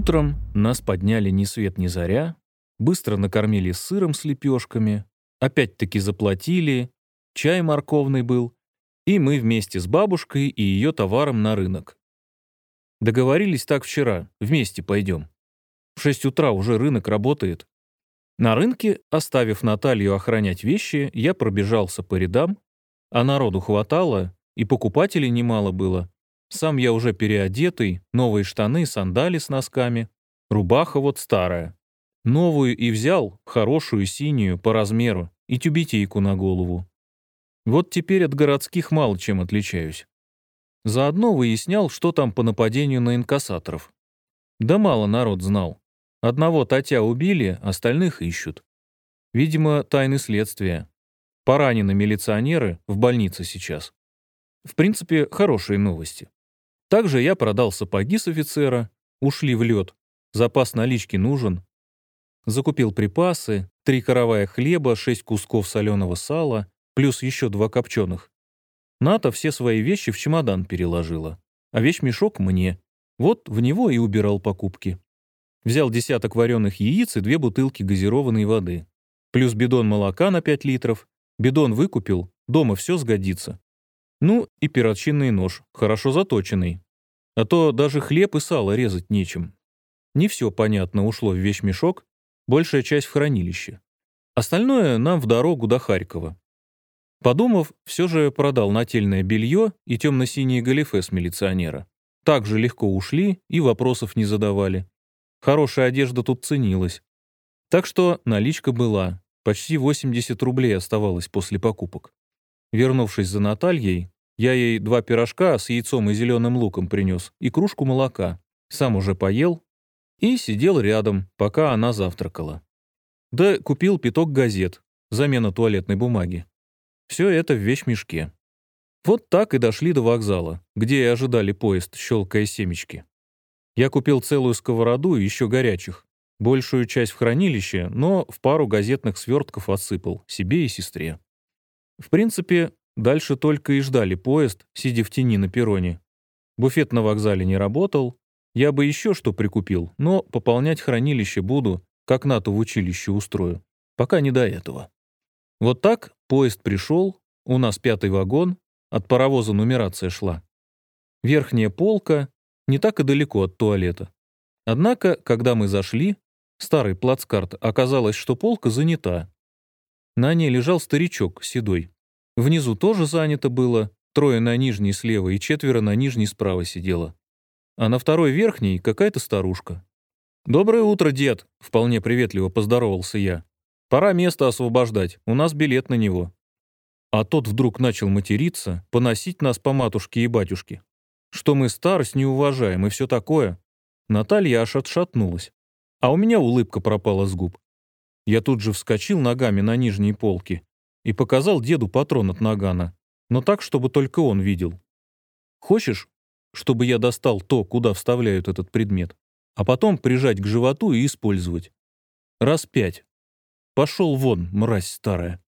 Утром нас подняли ни свет ни заря, быстро накормили сыром с лепешками, опять-таки заплатили, чай морковный был, и мы вместе с бабушкой и ее товаром на рынок. Договорились так вчера, вместе пойдем. В шесть утра уже рынок работает. На рынке, оставив Наталью охранять вещи, я пробежался по рядам, а народу хватало, и покупателей немало было. Сам я уже переодетый, новые штаны, сандали с носками, рубаха вот старая. Новую и взял, хорошую, синюю, по размеру, и тюбетейку на голову. Вот теперь от городских мало чем отличаюсь. Заодно выяснял, что там по нападению на инкассаторов. Да мало народ знал. Одного Татя убили, остальных ищут. Видимо, тайны следствия. Поранены милиционеры, в больнице сейчас. В принципе, хорошие новости. Также я продал сапоги с офицера, ушли в лед. Запас налички нужен. Закупил припасы, три коровая хлеба, шесть кусков соленого сала, плюс еще два копченых. Ната все свои вещи в чемодан переложила, а вещмешок мне. Вот в него и убирал покупки. Взял десяток вареных яиц и две бутылки газированной воды. Плюс бидон молока на 5 литров. Бидон выкупил, дома все сгодится. Ну и перочинный нож, хорошо заточенный. А то даже хлеб и сало резать нечем. Не все, понятно, ушло в вещмешок, большая часть в хранилище. Остальное нам в дорогу до Харькова. Подумав, все же продал нательное белье и темно-синие галифе с милиционера. Так же легко ушли и вопросов не задавали. Хорошая одежда тут ценилась. Так что наличка была. Почти 80 рублей оставалось после покупок. Вернувшись за Натальей, я ей два пирожка с яйцом и зеленым луком принес и кружку молока. Сам уже поел и сидел рядом, пока она завтракала. Да купил пяток газет, замена туалетной бумаги. Все это в вещмешке. Вот так и дошли до вокзала, где и ожидали поезд, щелкая семечки. Я купил целую сковороду и еще горячих. Большую часть в хранилище, но в пару газетных свертков отсыпал, себе и сестре. В принципе, дальше только и ждали поезд, сидя в тени на перроне. Буфет на вокзале не работал. Я бы еще что прикупил, но пополнять хранилище буду, как НАТО в училище устрою. Пока не до этого. Вот так поезд пришел, у нас пятый вагон, от паровоза нумерация шла. Верхняя полка не так и далеко от туалета. Однако, когда мы зашли, старый плацкарт, оказалось, что полка занята. На ней лежал старичок, седой. Внизу тоже занято было, трое на нижней слева и четверо на нижней справа сидело. А на второй верхней какая-то старушка. «Доброе утро, дед!» — вполне приветливо поздоровался я. Пора место освобождать, у нас билет на него». А тот вдруг начал материться, поносить нас по матушке и батюшке. Что мы старость не уважаем и все такое. Наталья аж отшатнулась. А у меня улыбка пропала с губ. Я тут же вскочил ногами на нижние полки и показал деду патрон от нагана, но так, чтобы только он видел. «Хочешь, чтобы я достал то, куда вставляют этот предмет, а потом прижать к животу и использовать? Раз пять, Пошел вон, мразь старая.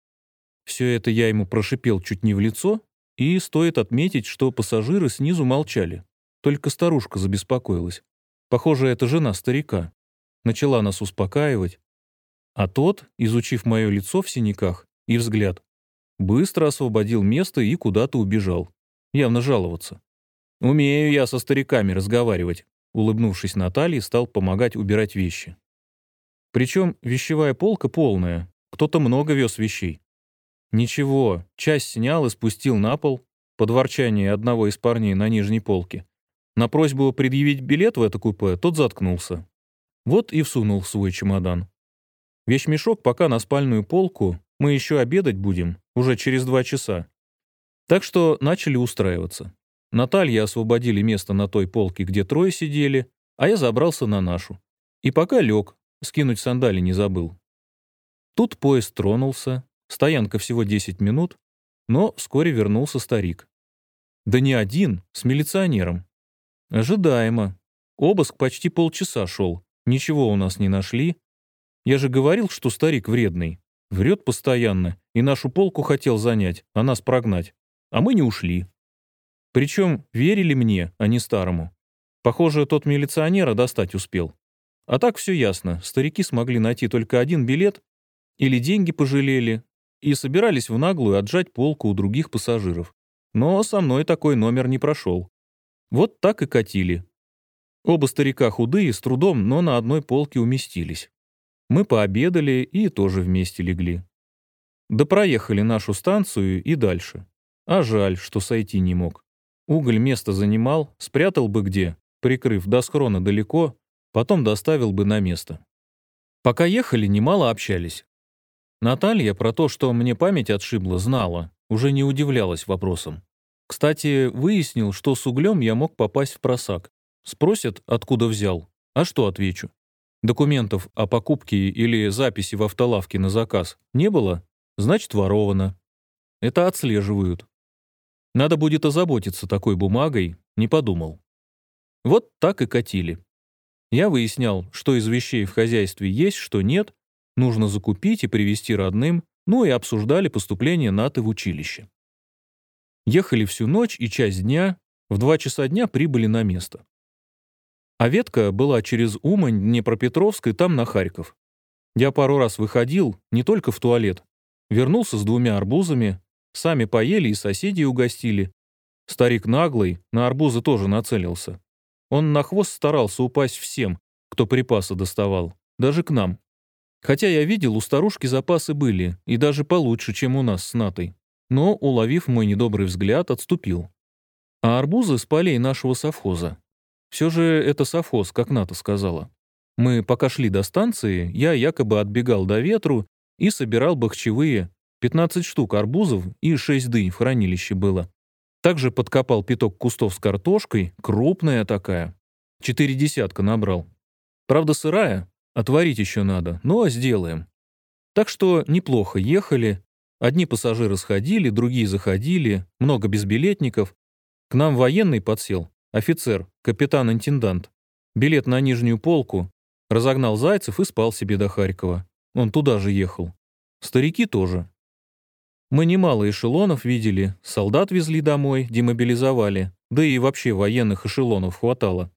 Все это я ему прошипел чуть не в лицо, и стоит отметить, что пассажиры снизу молчали. Только старушка забеспокоилась. Похоже, это жена старика. Начала нас успокаивать. А тот, изучив мое лицо в синяках и взгляд, быстро освободил место и куда-то убежал. Явно жаловаться. «Умею я со стариками разговаривать», улыбнувшись Наталье, стал помогать убирать вещи. Причем вещевая полка полная, кто-то много вез вещей. Ничего, часть снял и спустил на пол, под ворчание одного из парней на нижней полке. На просьбу предъявить билет в это купе тот заткнулся. Вот и всунул в свой чемодан. Вещмешок пока на спальную полку, мы еще обедать будем, уже через два часа. Так что начали устраиваться. Наталья освободили место на той полке, где трое сидели, а я забрался на нашу. И пока лег, Скинуть сандали не забыл. Тут поезд тронулся, стоянка всего 10 минут, но вскоре вернулся старик. Да не один, с милиционером. Ожидаемо. Обыск почти полчаса шел, ничего у нас не нашли. Я же говорил, что старик вредный. Врет постоянно, и нашу полку хотел занять, а нас прогнать. А мы не ушли. Причем верили мне, а не старому. Похоже, тот милиционера достать успел. А так все ясно. Старики смогли найти только один билет, или деньги пожалели, и собирались в наглую отжать полку у других пассажиров. Но со мной такой номер не прошел. Вот так и катили. Оба старика худые, с трудом, но на одной полке уместились. Мы пообедали и тоже вместе легли. Да проехали нашу станцию и дальше. А жаль, что сойти не мог. Уголь место занимал, спрятал бы где, прикрыв до схрона далеко, потом доставил бы на место. Пока ехали, немало общались. Наталья про то, что мне память отшибла, знала, уже не удивлялась вопросом. Кстати, выяснил, что с углем я мог попасть в просак. Спросят, откуда взял. А что отвечу? Документов о покупке или записи в автолавке на заказ не было? Значит, воровано. Это отслеживают. Надо будет озаботиться такой бумагой, не подумал. Вот так и катили. Я выяснял, что из вещей в хозяйстве есть, что нет, нужно закупить и привезти родным, ну и обсуждали поступление Наты в училище. Ехали всю ночь и часть дня, в два часа дня прибыли на место. А ветка была через Умань, Днепропетровск и там на Харьков. Я пару раз выходил, не только в туалет. Вернулся с двумя арбузами, сами поели и соседей угостили. Старик наглый, на арбузы тоже нацелился. Он на хвост старался упасть всем, кто припасы доставал, даже к нам. Хотя я видел, у старушки запасы были, и даже получше, чем у нас с Натой. Но, уловив мой недобрый взгляд, отступил. А арбузы с полей нашего совхоза. Все же это совхоз, как Ната сказала. Мы пока шли до станции, я якобы отбегал до ветру и собирал бахчевые, 15 штук арбузов и 6 дынь в хранилище было. Также подкопал пяток кустов с картошкой, крупная такая. Четыре десятка набрал. Правда, сырая, отварить еще надо, но сделаем. Так что неплохо ехали. Одни пассажиры сходили, другие заходили, много безбилетников. К нам военный подсел, офицер, капитан-интендант. Билет на нижнюю полку, разогнал зайцев и спал себе до Харькова. Он туда же ехал. Старики тоже. Мы немало эшелонов видели, солдат везли домой, демобилизовали, да и вообще военных эшелонов хватало.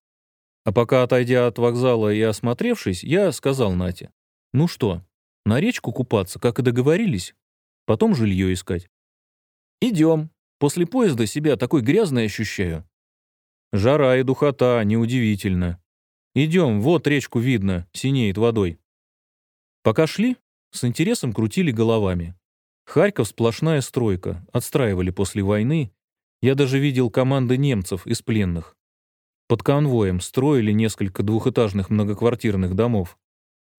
А пока, отойдя от вокзала и осмотревшись, я сказал Нате, «Ну что, на речку купаться, как и договорились? Потом жилье искать». «Идем. После поезда себя такой грязной ощущаю». «Жара и духота, неудивительно. Идем, вот речку видно, синеет водой». Пока шли, с интересом крутили головами. Харьков сплошная стройка, отстраивали после войны. Я даже видел команды немцев из пленных. Под конвоем строили несколько двухэтажных многоквартирных домов.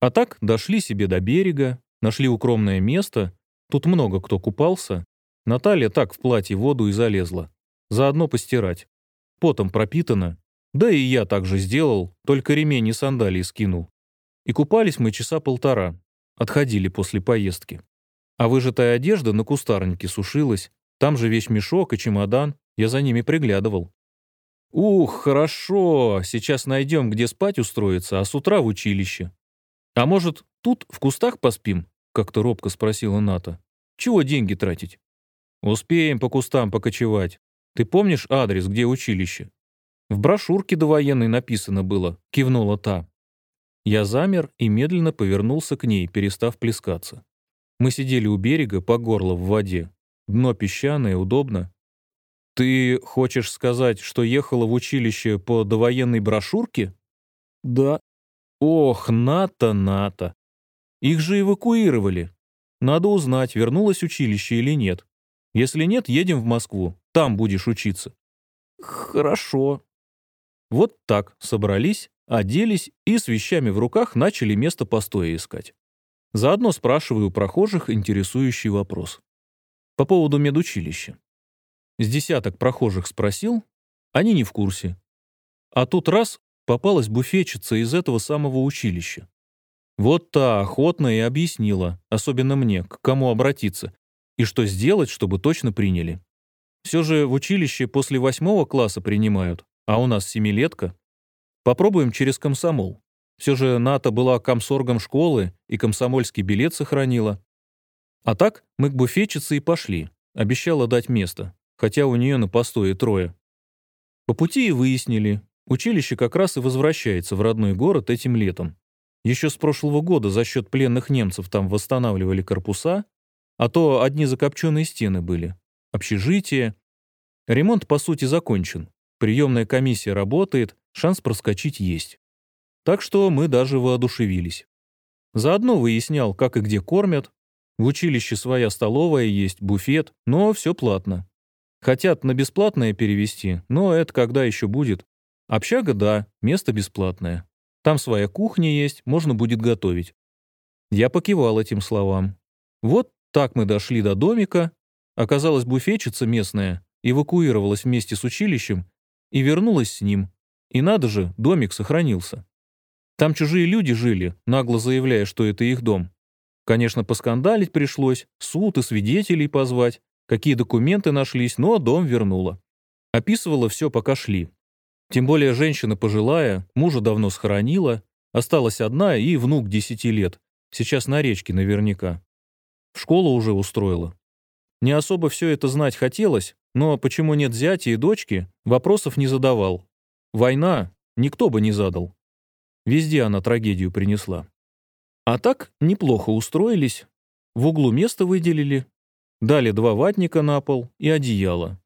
А так дошли себе до берега, нашли укромное место, тут много кто купался. Наталья так в платье воду и залезла. Заодно постирать. Потом пропитано. Да и я так же сделал, только ремень и сандалии скинул. И купались мы часа полтора. Отходили после поездки. А выжатая одежда на кустарнике сушилась. Там же весь мешок и чемодан. Я за ними приглядывал. «Ух, хорошо, сейчас найдем, где спать устроиться, а с утра в училище». «А может, тут, в кустах поспим?» — как-то робко спросила Ната. «Чего деньги тратить?» «Успеем по кустам покочевать. Ты помнишь адрес, где училище?» «В брошюрке довоенной написано было», — кивнула та. Я замер и медленно повернулся к ней, перестав плескаться. Мы сидели у берега по горло в воде. Дно песчаное, удобно. «Ты хочешь сказать, что ехала в училище по довоенной брошюрке?» «Да». «Ох, НАТО-НАТО. Их же эвакуировали. Надо узнать, вернулось училище или нет. Если нет, едем в Москву. Там будешь учиться». «Хорошо». Вот так собрались, оделись и с вещами в руках начали место постоя искать. Заодно спрашиваю прохожих интересующий вопрос. По поводу медучилища. С десяток прохожих спросил, они не в курсе. А тут раз попалась буфетчица из этого самого училища. Вот та охотно и объяснила, особенно мне, к кому обратиться, и что сделать, чтобы точно приняли. Все же в училище после восьмого класса принимают, а у нас семилетка. Попробуем через комсомол. Все же Ната была комсоргом школы и комсомольский билет сохранила. А так мы к буфетчице и пошли. Обещала дать место, хотя у нее на постое трое. По пути и выяснили, училище как раз и возвращается в родной город этим летом. Еще с прошлого года за счет пленных немцев там восстанавливали корпуса, а то одни закопченные стены были. Общежитие. Ремонт, по сути, закончен. Приемная комиссия работает, шанс проскочить есть. Так что мы даже воодушевились. Заодно выяснял, как и где кормят. В училище своя столовая есть, буфет, но все платно. Хотят на бесплатное перевести, но это когда еще будет. Общага, да, место бесплатное. Там своя кухня есть, можно будет готовить. Я покивал этим словам. Вот так мы дошли до домика. Оказалось, буфетчица местная эвакуировалась вместе с училищем и вернулась с ним. И надо же, домик сохранился. Там чужие люди жили, нагло заявляя, что это их дом. Конечно, поскандалить пришлось, суд и свидетелей позвать, какие документы нашлись, но дом вернула. Описывала все, пока шли. Тем более женщина пожилая, мужа давно схоронила, осталась одна и внук десяти лет, сейчас на речке наверняка. В школу уже устроила. Не особо все это знать хотелось, но почему нет зятя и дочки, вопросов не задавал. Война никто бы не задал. Везде она трагедию принесла. А так неплохо устроились. В углу место выделили, дали два ватника на пол и одеяло.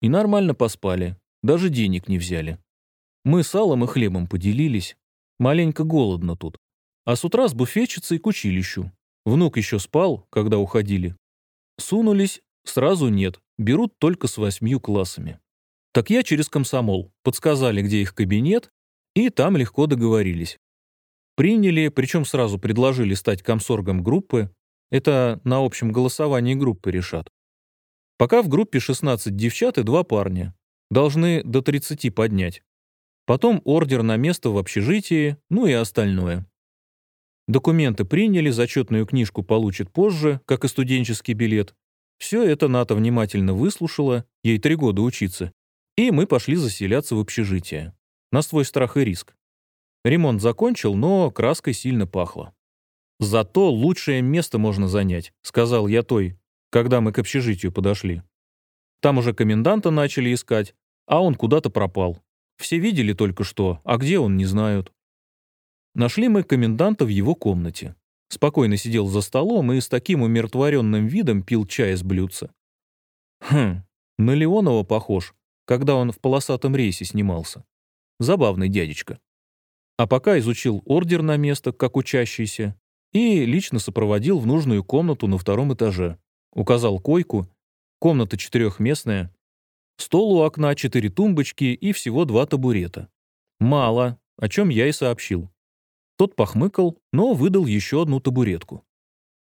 И нормально поспали. Даже денег не взяли. Мы салом и хлебом поделились. Маленько голодно тут. А с утра с буфетчицей к училищу. Внук еще спал, когда уходили. Сунулись, сразу нет, берут только с восьмью классами. Так я через комсомол. Подсказали, где их кабинет, и там легко договорились. Приняли, причем сразу предложили стать комсоргом группы. Это на общем голосовании группы решат. Пока в группе 16 девчат и два парня. Должны до 30 поднять. Потом ордер на место в общежитии, ну и остальное. Документы приняли, зачетную книжку получит позже, как и студенческий билет. Все это Ната внимательно выслушала, ей три года учиться. И мы пошли заселяться в общежитие. На свой страх и риск. Ремонт закончил, но краской сильно пахло. «Зато лучшее место можно занять», — сказал я той, когда мы к общежитию подошли. Там уже коменданта начали искать, а он куда-то пропал. Все видели только что, а где он, не знают. Нашли мы коменданта в его комнате. Спокойно сидел за столом и с таким умиротворенным видом пил чай из блюдца. Хм, на Леонова похож, когда он в полосатом рейсе снимался. Забавный дядечка. А пока изучил ордер на место, как учащийся, и лично сопроводил в нужную комнату на втором этаже. Указал койку Комната четырехместная. Стол у окна, четыре тумбочки и всего два табурета. Мало, о чем я и сообщил. Тот похмыкал, но выдал еще одну табуретку.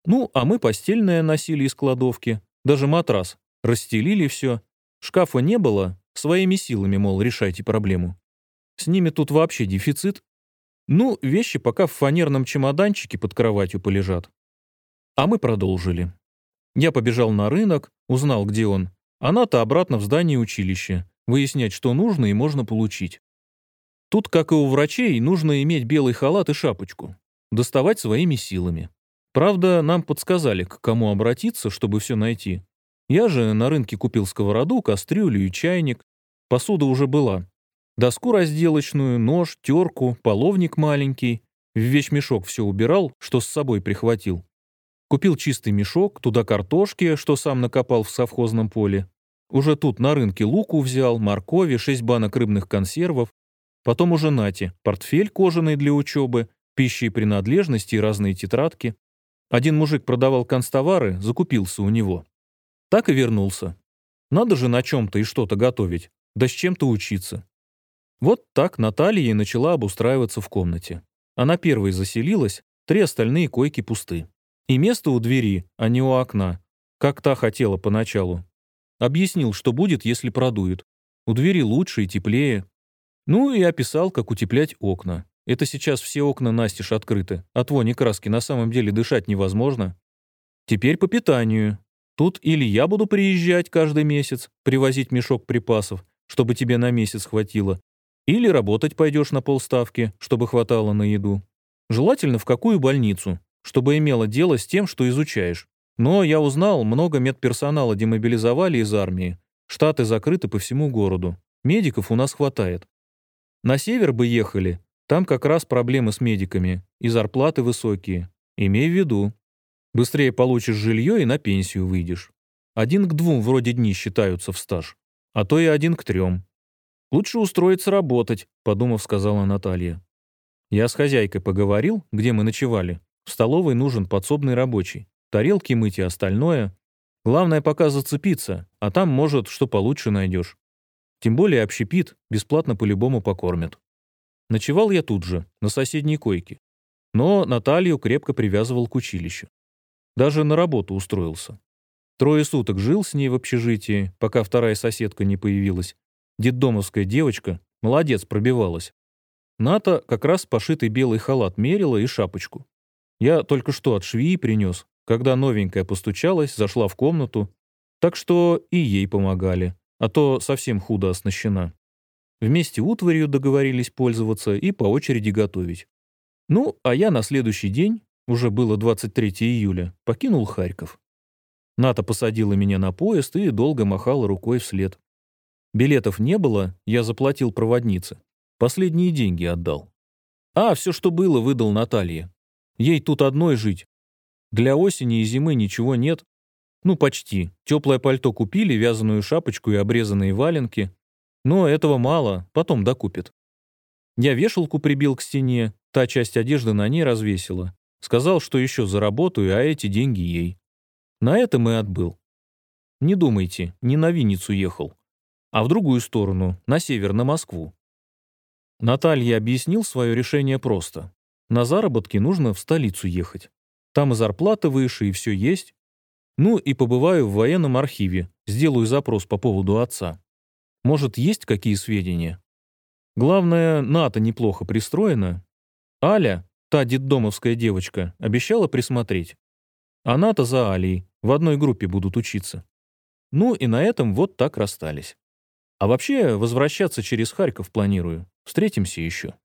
Ну, а мы постельное носили из кладовки, даже матрас. Расстелили все. Шкафа не было, своими силами, мол, решайте проблему. С ними тут вообще дефицит. Ну, вещи пока в фанерном чемоданчике под кроватью полежат. А мы продолжили. Я побежал на рынок, узнал, где он. Она-то обратно в здание училища, выяснять, что нужно и можно получить. Тут, как и у врачей, нужно иметь белый халат и шапочку. Доставать своими силами. Правда, нам подсказали, к кому обратиться, чтобы все найти. Я же на рынке купил сковороду, кастрюлю и чайник. Посуда уже была. Доску разделочную, нож, терку, половник маленький. В вещмешок все убирал, что с собой прихватил. Купил чистый мешок, туда картошки, что сам накопал в совхозном поле. Уже тут на рынке луку взял, моркови, шесть банок рыбных консервов. Потом уже Нати, портфель кожаный для учебы, пищи и принадлежности и разные тетрадки. Один мужик продавал констовары, закупился у него. Так и вернулся. Надо же на чем-то и что-то готовить, да с чем-то учиться. Вот так Наталья и начала обустраиваться в комнате. Она первой заселилась, три остальные койки пусты. И место у двери, а не у окна, как та хотела поначалу. Объяснил, что будет, если продует. У двери лучше и теплее. Ну и описал, как утеплять окна. Это сейчас все окна настежь открыты. От вони краски на самом деле дышать невозможно. Теперь по питанию. Тут или я буду приезжать каждый месяц, привозить мешок припасов, чтобы тебе на месяц хватило, или работать пойдешь на полставки, чтобы хватало на еду. Желательно в какую больницу, чтобы имело дело с тем, что изучаешь. Но я узнал, много медперсонала демобилизовали из армии. Штаты закрыты по всему городу. Медиков у нас хватает. На север бы ехали, Там как раз проблемы с медиками, и зарплаты высокие. Имей в виду. Быстрее получишь жилье и на пенсию выйдешь. Один к двум вроде дни считаются в стаж, а то и один к трем. Лучше устроиться работать, подумав, сказала Наталья. Я с хозяйкой поговорил, где мы ночевали. В столовой нужен подсобный рабочий. Тарелки мыть и остальное. Главное пока зацепиться, а там, может, что получше найдешь. Тем более общепит, бесплатно по-любому покормят. Ночевал я тут же, на соседней койке. Но Наталью крепко привязывал к училищу. Даже на работу устроился. Трое суток жил с ней в общежитии, пока вторая соседка не появилась. Детдомовская девочка, молодец, пробивалась. Ната как раз пошитый белый халат мерила и шапочку. Я только что от швеи принес, когда новенькая постучалась, зашла в комнату, так что и ей помогали, а то совсем худо оснащена. Вместе утварью договорились пользоваться и по очереди готовить. Ну, а я на следующий день, уже было 23 июля, покинул Харьков. Ната посадила меня на поезд и долго махала рукой вслед. Билетов не было, я заплатил проводнице. Последние деньги отдал. А, все, что было, выдал Наталье. Ей тут одной жить. Для осени и зимы ничего нет. Ну, почти. Теплое пальто купили, вязаную шапочку и обрезанные валенки. Но этого мало, потом докупит. Я вешалку прибил к стене, та часть одежды на ней развесила. Сказал, что еще заработаю, а эти деньги ей. На этом и отбыл. Не думайте, не на Винницу ехал, а в другую сторону, на север, на Москву. Наталья объяснил свое решение просто. На заработки нужно в столицу ехать. Там и зарплата выше, и все есть. Ну и побываю в военном архиве, сделаю запрос по поводу отца. Может, есть какие сведения? Главное, НАТО неплохо пристроена. Аля, та детдомовская девочка, обещала присмотреть. А НАТО за Алей, в одной группе будут учиться. Ну и на этом вот так расстались. А вообще, возвращаться через Харьков планирую. Встретимся еще.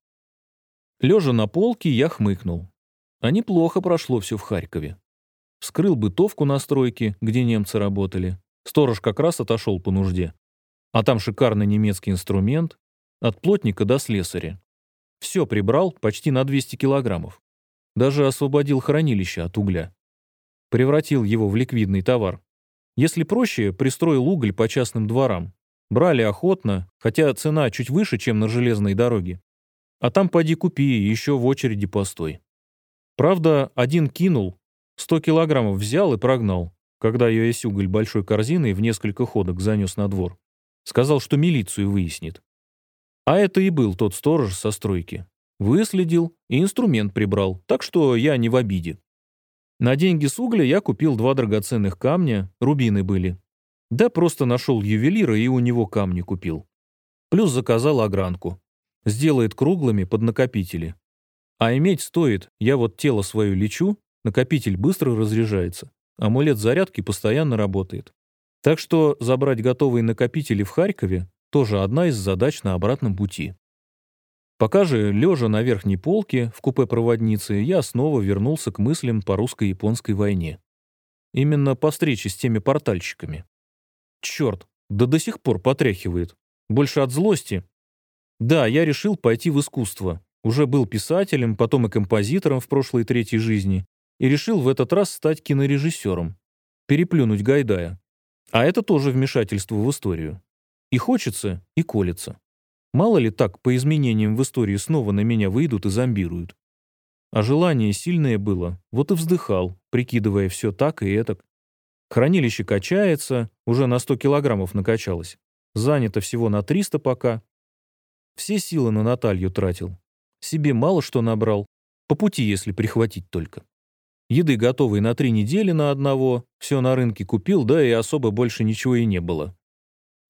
Лежа на полке, я хмыкнул. А неплохо прошло все в Харькове. Вскрыл бытовку на стройке, где немцы работали. Сторож как раз отошел по нужде. А там шикарный немецкий инструмент. От плотника до слесаря. Все прибрал почти на 200 килограммов. Даже освободил хранилище от угля. Превратил его в ликвидный товар. Если проще, пристроил уголь по частным дворам. Брали охотно, хотя цена чуть выше, чем на железной дороге. А там поди купи, еще в очереди постой. Правда, один кинул, 100 килограммов взял и прогнал, когда весь уголь большой корзиной в несколько ходок занес на двор. Сказал, что милицию выяснит. А это и был тот сторож со стройки. Выследил и инструмент прибрал, так что я не в обиде. На деньги с угля я купил два драгоценных камня, рубины были. Да просто нашел ювелира и у него камни купил. Плюс заказал огранку. Сделает круглыми под накопители. А иметь стоит, я вот тело свое лечу, накопитель быстро разряжается. Амулет зарядки постоянно работает. Так что забрать готовые накопители в Харькове тоже одна из задач на обратном пути. Пока же, лежа на верхней полке в купе проводницы, я снова вернулся к мыслям по русско-японской войне. Именно по встрече с теми портальщиками. Черт, да до сих пор потряхивает. Больше от злости. Да, я решил пойти в искусство. Уже был писателем, потом и композитором в прошлой третьей жизни. И решил в этот раз стать кинорежиссером. Переплюнуть Гайдая. А это тоже вмешательство в историю. И хочется, и колется. Мало ли так, по изменениям в истории снова на меня выйдут и зомбируют. А желание сильное было, вот и вздыхал, прикидывая все так и этак. Хранилище качается, уже на 100 килограммов накачалось. Занято всего на 300 пока. Все силы на Наталью тратил. Себе мало что набрал. По пути, если прихватить только. Еды готовой на три недели на одного, все на рынке купил, да и особо больше ничего и не было.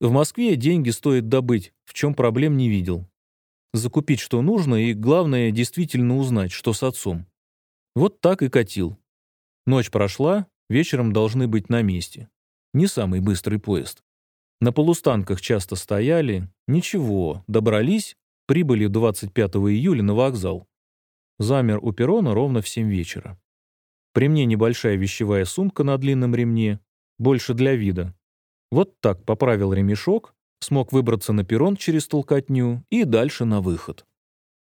В Москве деньги стоит добыть, в чем проблем не видел. Закупить, что нужно, и, главное, действительно узнать, что с отцом. Вот так и катил. Ночь прошла, вечером должны быть на месте. Не самый быстрый поезд. На полустанках часто стояли. Ничего, добрались, прибыли 25 июля на вокзал. Замер у перрона ровно в 7 вечера. При мне небольшая вещевая сумка на длинном ремне, больше для вида, вот так поправил ремешок, смог выбраться на перрон через толкотню и дальше на выход.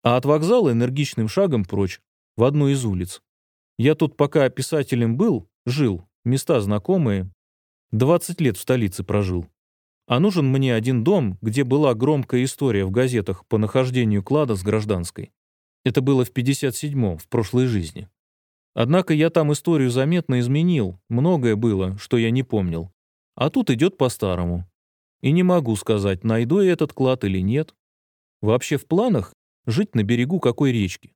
а от вокзала энергичным шагом прочь, в одну из улиц. Я тут пока писателем был, жил, места знакомые. 20 лет в столице прожил. А нужен мне один дом, где была громкая история в газетах по нахождению клада с гражданской. Это было в 57-м, в прошлой жизни. Однако я там историю заметно изменил, многое было, что я не помнил. А тут идет по-старому. И не могу сказать, найду я этот клад или нет. Вообще в планах жить на берегу какой речки.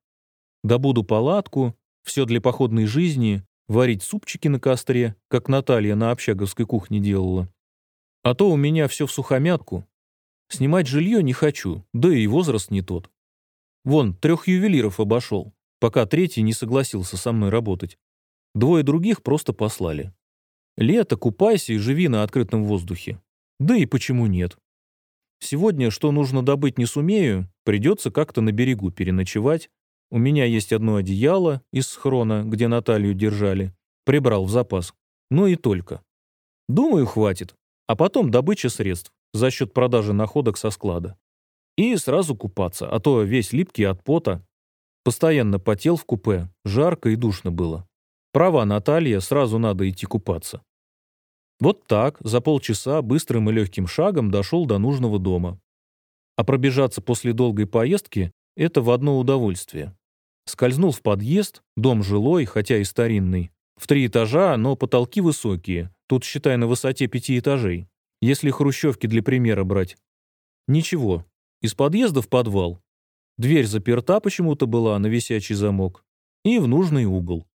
Добуду палатку, все для походной жизни, варить супчики на костре, как Наталья на общаговской кухне делала. А то у меня все в сухомятку. Снимать жилье не хочу, да и возраст не тот. Вон, трех ювелиров обошел, пока третий не согласился со мной работать. Двое других просто послали. Лето, купайся и живи на открытом воздухе. Да и почему нет? Сегодня, что нужно добыть, не сумею, придется как-то на берегу переночевать. У меня есть одно одеяло из схрона, где Наталью держали. Прибрал в запас. Ну и только. Думаю, хватит. А потом добыча средств за счет продажи находок со склада. И сразу купаться, а то весь липкий от пота. Постоянно потел в купе, жарко и душно было. Права Наталья, сразу надо идти купаться. Вот так, за полчаса, быстрым и легким шагом дошел до нужного дома. А пробежаться после долгой поездки – это в одно удовольствие. Скользнул в подъезд, дом жилой, хотя и старинный. В три этажа, но потолки высокие, тут, считай, на высоте пяти этажей. Если хрущевки для примера брать. Ничего, из подъезда в подвал. Дверь заперта почему-то была на висячий замок. И в нужный угол.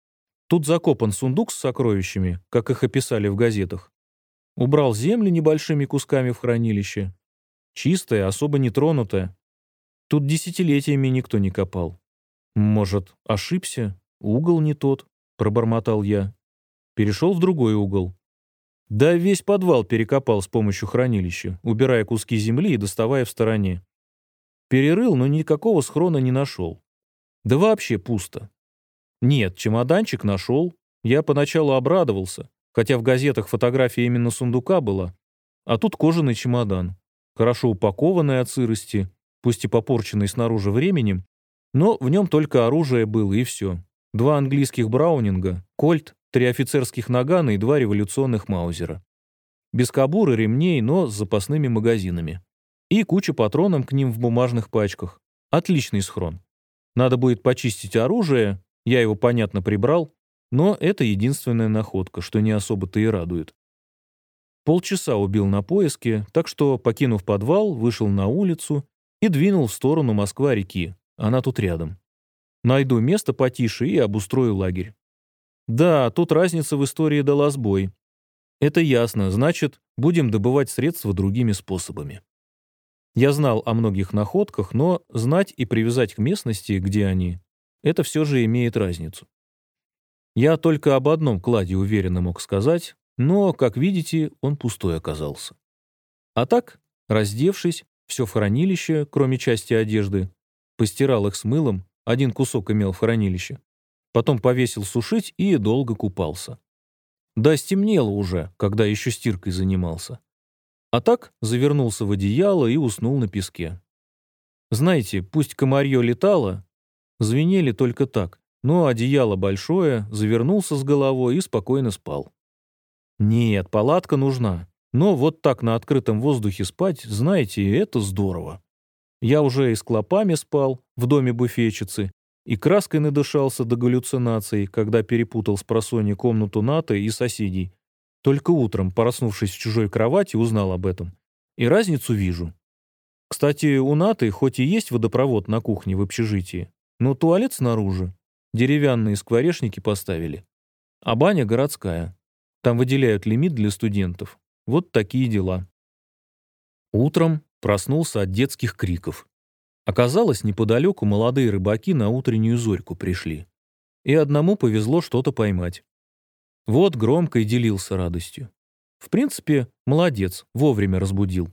Тут закопан сундук с сокровищами, как их описали в газетах. Убрал землю небольшими кусками в хранилище. Чистая, особо не тронутая. Тут десятилетиями никто не копал. Может, ошибся? Угол не тот, пробормотал я. Перешел в другой угол. Да весь подвал перекопал с помощью хранилища, убирая куски земли и доставая в стороне. Перерыл, но никакого схрона не нашел. Да вообще пусто. Нет, чемоданчик нашел. Я поначалу обрадовался, хотя в газетах фотография именно сундука была. А тут кожаный чемодан, хорошо упакованный от сырости, пусть и попорченный снаружи временем, но в нем только оружие было и все. Два английских браунинга, кольт, три офицерских нагана и два революционных маузера. Без кобуры, ремней, но с запасными магазинами. И куча патронов к ним в бумажных пачках. Отличный схрон. Надо будет почистить оружие, я его, понятно, прибрал, но это единственная находка, что не особо-то и радует. Полчаса убил на поиске, так что, покинув подвал, вышел на улицу и двинул в сторону Москва-реки. Она тут рядом. Найду место потише и обустрою лагерь. Да, тут разница в истории дала сбой. Это ясно, значит, будем добывать средства другими способами. Я знал о многих находках, но знать и привязать к местности, где они, это все же имеет разницу. Я только об одном кладе уверенно мог сказать, но, как видите, он пустой оказался. А так, раздевшись, все в хранилище, кроме части одежды, постирал их с мылом, один кусок имел в хранилище, потом повесил сушить и долго купался. Да, стемнело уже, когда еще стиркой занимался. А так завернулся в одеяло и уснул на песке. Знаете, пусть комарье летало, Звенели только так, но одеяло большое, завернулся с головой и спокойно спал. Нет, палатка нужна. Но вот так на открытом воздухе спать, знаете, это здорово. Я уже и с клопами спал в доме буфетчицы, и краской надышался до галлюцинаций, когда перепутал с просонья комнату Наты и соседей. Только утром, проснувшись в чужой кровати, узнал об этом. И разницу вижу. Кстати, у Наты хоть и есть водопровод на кухне в общежитии, но туалет снаружи. Деревянные скворечники поставили. А баня городская. Там выделяют лимит для студентов. Вот такие дела. Утром проснулся от детских криков. Оказалось, неподалеку молодые рыбаки на утреннюю зорьку пришли. И одному повезло что-то поймать. Вот громко и делился радостью. В принципе, молодец, вовремя разбудил.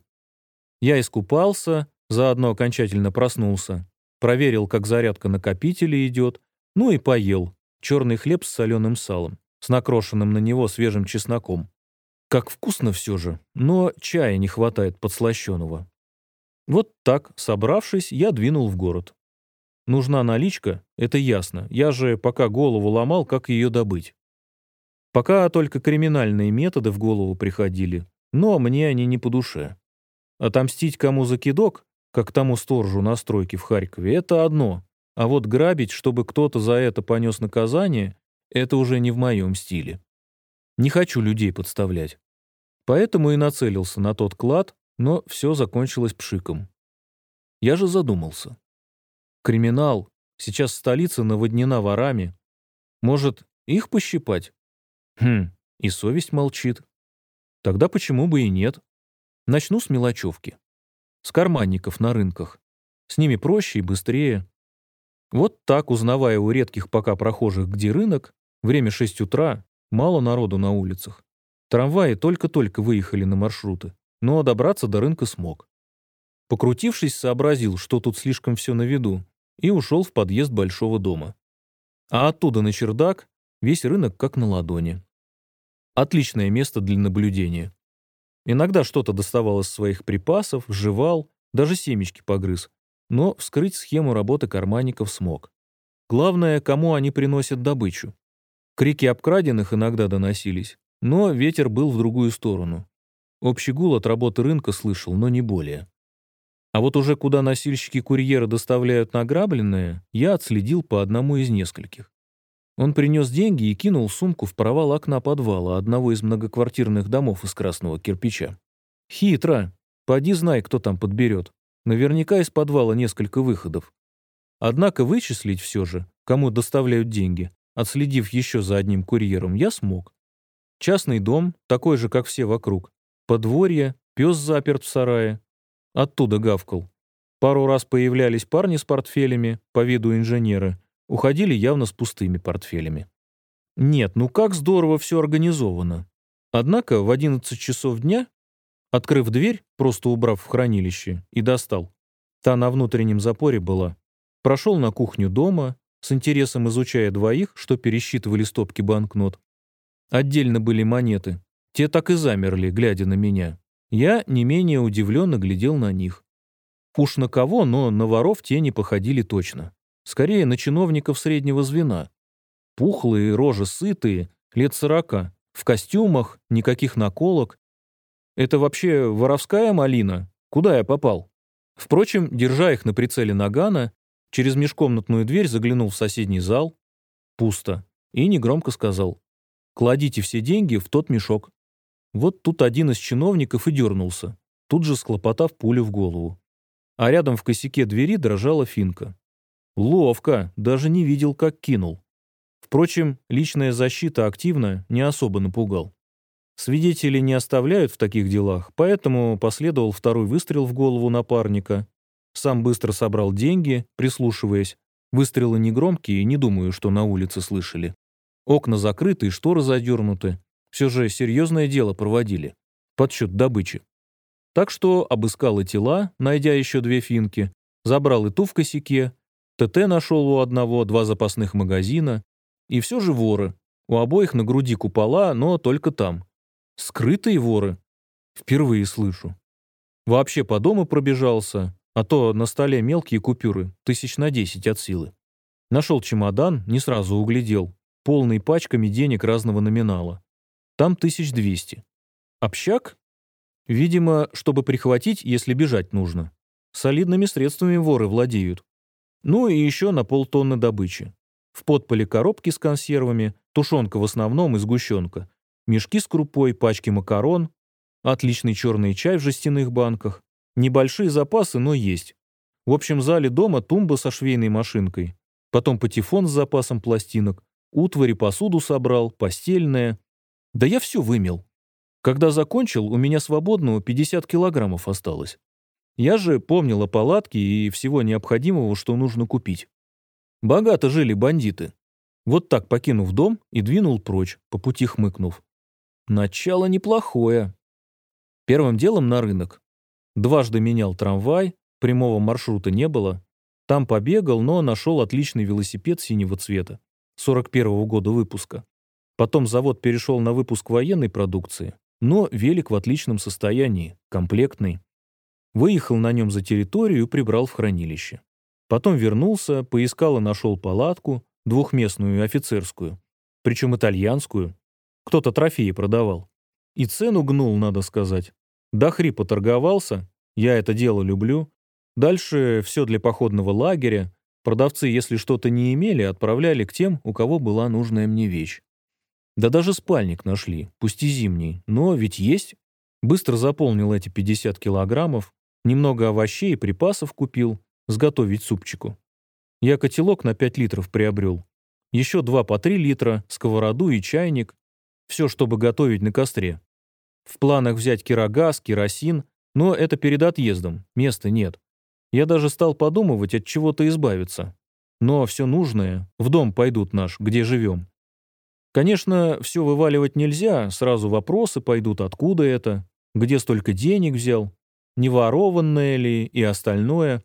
Я искупался, заодно окончательно проснулся, проверил, как зарядка накопителя идет, ну и поел. Черный хлеб с соленым салом, с накрошенным на него свежим чесноком. Как вкусно все же, но чая не хватает подслащенного. Вот так, собравшись, я двинул в город. нужна наличка, это ясно. Я же пока голову ломал, как ее добыть. Пока только криминальные методы в голову приходили, но мне они не по душе. Отомстить кому за кидок, как тому сторожу на стройке в Харькове, это одно. А вот грабить, чтобы кто-то за это понес наказание, это уже не в моем стиле. Не хочу людей подставлять. Поэтому и нацелился на тот клад, но все закончилось пшиком. Я же задумался. Криминал. Сейчас столица наводнена ворами. Может, их пощипать? Хм, и совесть молчит. Тогда почему бы и нет? Начну с мелочевки. С карманников на рынках. С ними проще и быстрее. Вот так, узнавая у редких пока прохожих, где рынок, время 6 утра, мало народу на улицах. Трамваи только-только выехали на маршруты, но добраться до рынка смог. Покрутившись, сообразил, что тут слишком все на виду, и ушел в подъезд большого дома. А оттуда на чердак весь рынок как на ладони. Отличное место для наблюдения. Иногда что-то доставал из своих припасов, жевал, даже семечки погрыз, но вскрыть схему работы карманников смог. Главное, кому они приносят добычу. Крики обкраденных иногда доносились, но ветер был в другую сторону. Общий гул от работы рынка слышал, но не более. А вот уже куда носильщики-курьеры доставляют награбленное, я отследил по одному из нескольких. Он принес деньги и кинул сумку в провал окна подвала одного из многоквартирных домов из красного кирпича. Хитро. Поди знай, кто там подберет. Наверняка из подвала несколько выходов. Однако вычислить все же, кому доставляют деньги, отследив еще за одним курьером, я смог. Частный дом, такой же, как все вокруг. Подворье, пес заперт в сарае. Оттуда гавкал. Пару раз появлялись парни с портфелями, по виду инженеры, уходили явно с пустыми портфелями. Нет, ну как здорово все организовано. Однако в 11 часов дня, открыв дверь, просто убрав в хранилище, и достал. Та на внутреннем запоре была. Прошел на кухню дома, с интересом изучая двоих, что пересчитывали стопки банкнот. Отдельно были монеты. Те так и замерли, глядя на меня. Я не менее удивленно глядел на них. Уж на кого, но на воров те не походили точно. Скорее, на чиновников среднего звена. Пухлые, рожи сытые, лет сорока, в костюмах, никаких наколок. Это вообще воровская малина? Куда я попал? Впрочем, держа их на прицеле нагана, через межкомнатную дверь заглянул в соседний зал. Пусто. И негромко сказал. «Кладите все деньги в тот мешок». Вот тут один из чиновников и дернулся, тут же склопотав пулю в голову. А рядом в косяке двери дрожала финка. Ловко, даже не видел, как кинул. Впрочем, личная защита активно не особо напугал. Свидетели не оставляют в таких делах, поэтому последовал второй выстрел в голову напарника. Сам быстро собрал деньги, прислушиваясь. Выстрелы негромкие, не думаю, что на улице слышали. Окна закрыты и шторы задернуты. Все же серьезное дело проводили. Подсчет добычи. Так что обыскал и тела, найдя еще две финки, забрал и ту в косяке, ТТ нашел у одного, два запасных магазина. И все же воры. У обоих на груди купола, но только там. Скрытые воры. Впервые слышу. Вообще по дому пробежался, а то на столе мелкие купюры, тысяч на десять от силы. Нашел чемодан, не сразу углядел, полный пачками денег разного номинала. Там тысяч двести. Общак? Видимо, чтобы прихватить, если бежать нужно. Солидными средствами воры владеют. Ну и еще на полтонны добычи. В подполе коробки с консервами, тушенка в основном и сгущенка, мешки с крупой, пачки макарон, отличный черный чай в жестяных банках. Небольшие запасы, но есть. В общем зале дома тумба со швейной машинкой. Потом патефон с запасом пластинок. Утвари, посуду собрал, постельное. Да я все вымел. Когда закончил, у меня свободного 50 килограммов осталось. Я же помнил о палатке и всего необходимого, что нужно купить. Богато жили бандиты. Вот так покинув дом и двинул прочь, по пути хмыкнув. Начало неплохое. Первым делом на рынок. Дважды менял трамвай, прямого маршрута не было. Там побегал, но нашел отличный велосипед синего цвета, 41-го года выпуска. Потом завод перешел на выпуск военной продукции, но велик в отличном состоянии, комплектный. Выехал на нем за территорию и прибрал в хранилище. Потом вернулся, поискал и нашел палатку, двухместную офицерскую, причем итальянскую. Кто-то трофеи продавал. И цену гнул, надо сказать. До хрипа торговался, я это дело люблю. Дальше все для походного лагеря. Продавцы, если что-то не имели, отправляли к тем, у кого была нужная мне вещь. Да даже спальник нашли, пусть и зимний, но ведь есть. Быстро заполнил эти 50 килограммов, немного овощей и припасов купил, сготовить супчику. Я котелок на 5 литров приобрел. Еще два по 3 литра, сковороду и чайник. Все, чтобы готовить на костре. В планах взять кирогаз, керосин, но это перед отъездом, места нет. Я даже стал подумывать от чего-то избавиться. Но все нужное в дом пойдут наш, где живем. Конечно, все вываливать нельзя, сразу вопросы пойдут, откуда это, где столько денег взял, не ворованное ли и остальное.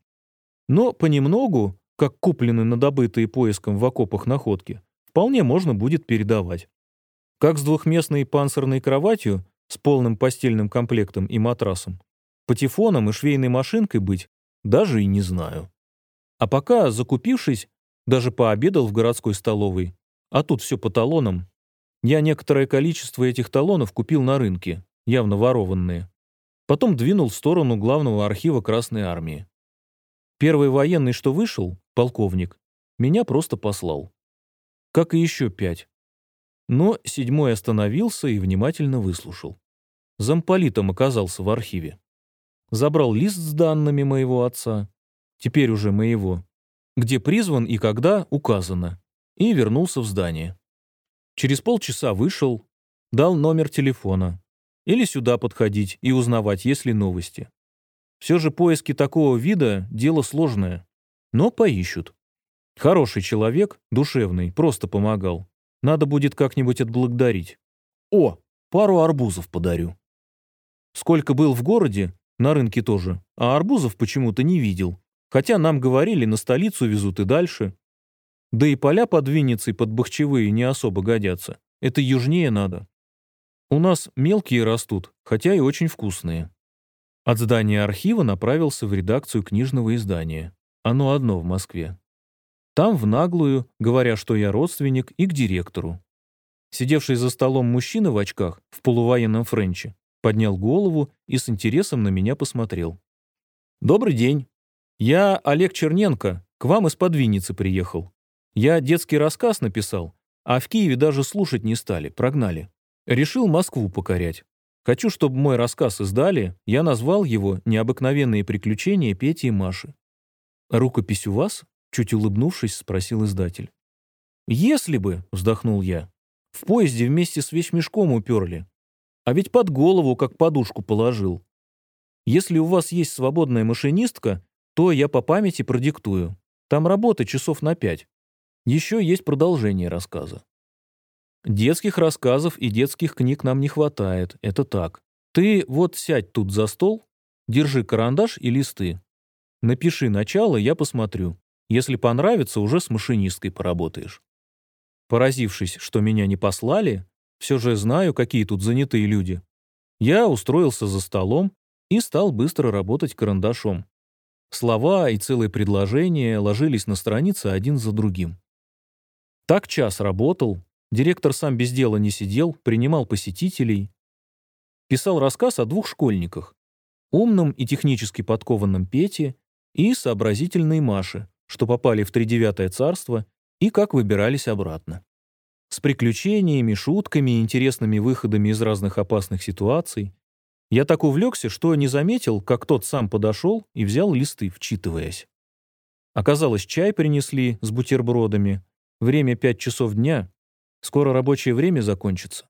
Но понемногу, как куплены на добытые поиском в окопах находки, вполне можно будет передавать. Как с двухместной панцирной кроватью, с полным постельным комплектом и матрасом, патефоном и швейной машинкой быть, даже и не знаю. А пока, закупившись, даже пообедал в городской столовой, а тут все по талонам. Я некоторое количество этих талонов купил на рынке, явно ворованные. Потом двинул в сторону главного архива Красной Армии. Первый военный, что вышел, полковник, меня просто послал. Как и еще пять. Но седьмой остановился и внимательно выслушал. Замполитом оказался в архиве. Забрал лист с данными моего отца, теперь уже моего, где призван и когда указано, и вернулся в здание. Через полчаса вышел, дал номер телефона. Или сюда подходить и узнавать, есть ли новости. Все же поиски такого вида – дело сложное. Но поищут. Хороший человек, душевный, просто помогал. Надо будет как-нибудь отблагодарить. О, пару арбузов подарю. Сколько был в городе, на рынке тоже, а арбузов почему-то не видел. Хотя нам говорили, на столицу везут и дальше. Да и поля под Винницей под Бахчевые не особо годятся. Это южнее надо. У нас мелкие растут, хотя и очень вкусные. От здания архива направился в редакцию книжного издания. Оно одно в Москве. Там в наглую, говоря, что я родственник, и к директору. Сидевший за столом мужчина в очках, в полувоенном френче, поднял голову и с интересом на меня посмотрел. «Добрый день. Я Олег Черненко, к вам из подвинницы приехал. Я детский рассказ написал, а в Киеве даже слушать не стали, прогнали. Решил Москву покорять. Хочу, чтобы мой рассказ издали, я назвал его «Необыкновенные приключения Пети и Маши». «Рукопись у вас?» Чуть улыбнувшись, спросил издатель. «Если бы», — вздохнул я, — «в поезде вместе с вещмешком уперли. А ведь под голову как подушку положил. Если у вас есть свободная машинистка, то я по памяти продиктую. Там работа часов на пять. Еще есть продолжение рассказа. Детских рассказов и детских книг нам не хватает, это так. Ты вот сядь тут за стол, держи карандаш и листы. Напиши начало, я посмотрю. Если понравится, уже с машинисткой поработаешь. Поразившись, что меня не послали, все же знаю, какие тут занятые люди, я устроился за столом и стал быстро работать карандашом. Слова и целые предложения ложились на странице один за другим. Так час работал, директор сам без дела не сидел, принимал посетителей. Писал рассказ о двух школьниках, умном и технически подкованном Пете и сообразительной Маше, что попали в тридевятое царство и как выбирались обратно. С приключениями, шутками и интересными выходами из разных опасных ситуаций. Я так увлекся, что не заметил, как тот сам подошел и взял листы, вчитываясь. Оказалось, чай принесли с бутербродами. Время пять часов дня. Скоро рабочее время закончится.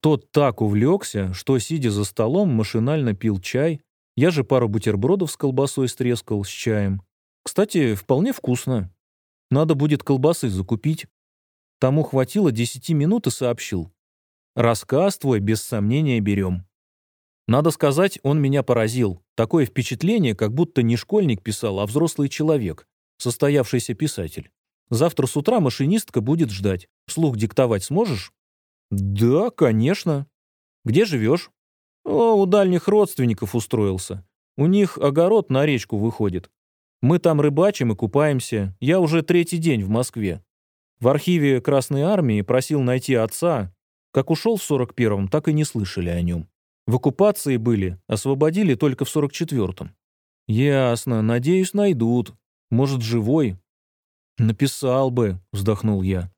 Тот так увлекся, что, сидя за столом, машинально пил чай. Я же пару бутербродов с колбасой стрескал с чаем. Кстати, вполне вкусно. Надо будет колбасы закупить. Тому хватило десяти минут и сообщил. Рассказ твой без сомнения берем. Надо сказать, он меня поразил. Такое впечатление, как будто не школьник писал, а взрослый человек, состоявшийся писатель. Завтра с утра машинистка будет ждать. Слух диктовать сможешь? Да, конечно. Где живешь? О, у дальних родственников устроился. У них огород на речку выходит. Мы там рыбачим и купаемся. Я уже третий день в Москве. В архиве Красной Армии просил найти отца. Как ушел в 41-м, так и не слышали о нем. В оккупации были, освободили только в 44-м. Ясно, надеюсь, найдут. Может, живой? Написал бы, вздохнул я.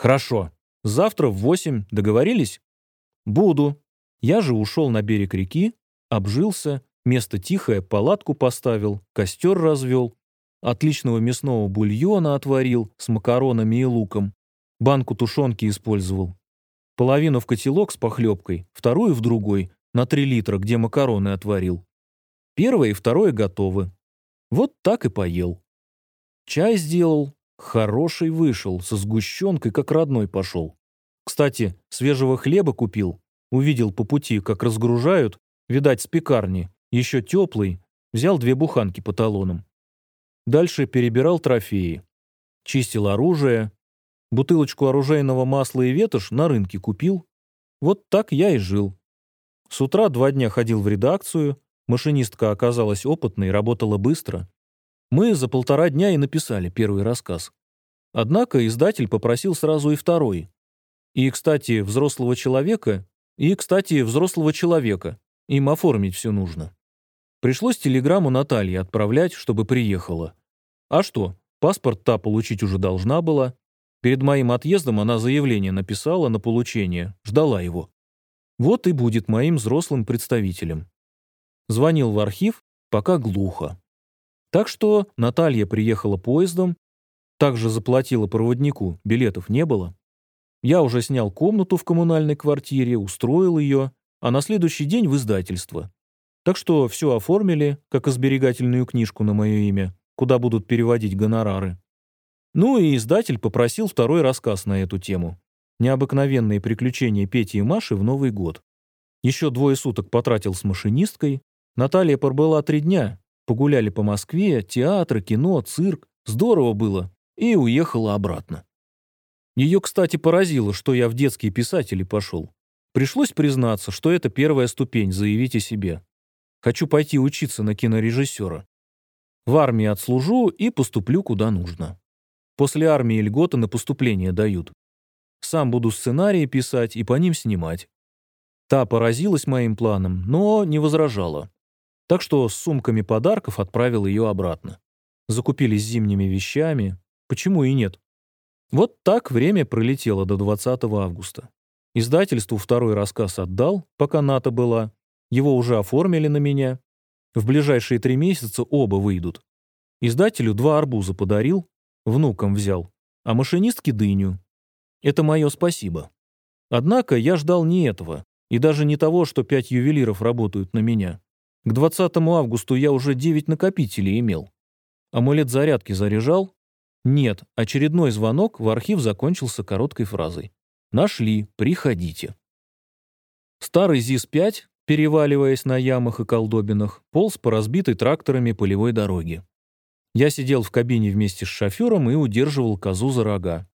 Хорошо. Завтра в 8 договорились? Буду. Я же ушел на берег реки, обжился, место тихое, палатку поставил, костер развел, отличного мясного бульона отварил с макаронами и луком, банку тушенки использовал. Половину в котелок с похлебкой, вторую в другой, на 3 литра, где макароны отварил. Первое и второе готовы. Вот так и поел. Чай сделал, хороший вышел, со сгущенкой, как родной пошел. Кстати, свежего хлеба купил, увидел по пути, как разгружают, видать, с пекарни, еще теплый, взял две буханки по талонам. Дальше перебирал трофеи. Чистил оружие. Бутылочку оружейного масла и ветошь на рынке купил. Вот так я и жил. С утра два дня ходил в редакцию. Машинистка оказалась опытной, работала быстро. Мы за полтора дня и написали первый рассказ. Однако издатель попросил сразу и второй. И, кстати, взрослого человека, и, кстати, взрослого человека. Им оформить все нужно. Пришлось телеграмму Наталье отправлять, чтобы приехала. А что, паспорт та получить уже должна была. Перед моим отъездом она заявление написала на получение, ждала его. Вот и будет моим взрослым представителем. Звонил в архив, пока глухо. Так что Наталья приехала поездом, также заплатила проводнику, билетов не было. Я уже снял комнату в коммунальной квартире, устроил ее, а на следующий день в издательство. Так что все оформили, как сберегательную книжку на мое имя, куда будут переводить гонорары. Ну и издатель попросил второй рассказ на эту тему. Необыкновенные приключения Пети и Маши в Новый год. Еще двое суток потратил с машинисткой. Наталья пробыла три дня. Погуляли по Москве, театры, кино, цирк. Здорово было. И уехала обратно. Ее, кстати, поразило, что я в детские писатели пошел. Пришлось признаться, что это первая ступень, заявить о себе. Хочу пойти учиться на кинорежиссера. В армии отслужу и поступлю куда нужно. После армии льготы на поступление дают. Сам буду сценарии писать и по ним снимать. Та поразилась моим планом, но не возражала. Так что с сумками подарков отправил ее обратно. Закупились зимними вещами. Почему и нет? Вот так время пролетело до 20 августа. Издательству второй рассказ отдал, пока НАТО была, его уже оформили на меня. В ближайшие три месяца оба выйдут. Издателю два арбуза подарил, внукам взял, а машинистке дыню. Это мое спасибо. Однако я ждал не этого, и даже не того, что пять ювелиров работают на меня. К 20 августу я уже 9 накопителей имел. Амулет зарядки заряжал? Нет, очередной звонок в архив закончился короткой фразой. «Нашли, приходите». Старый ЗИС-5 переваливаясь на ямах и колдобинах, полз по разбитой тракторами полевой дороге. Я сидел в кабине вместе с шофером и удерживал козу за рога.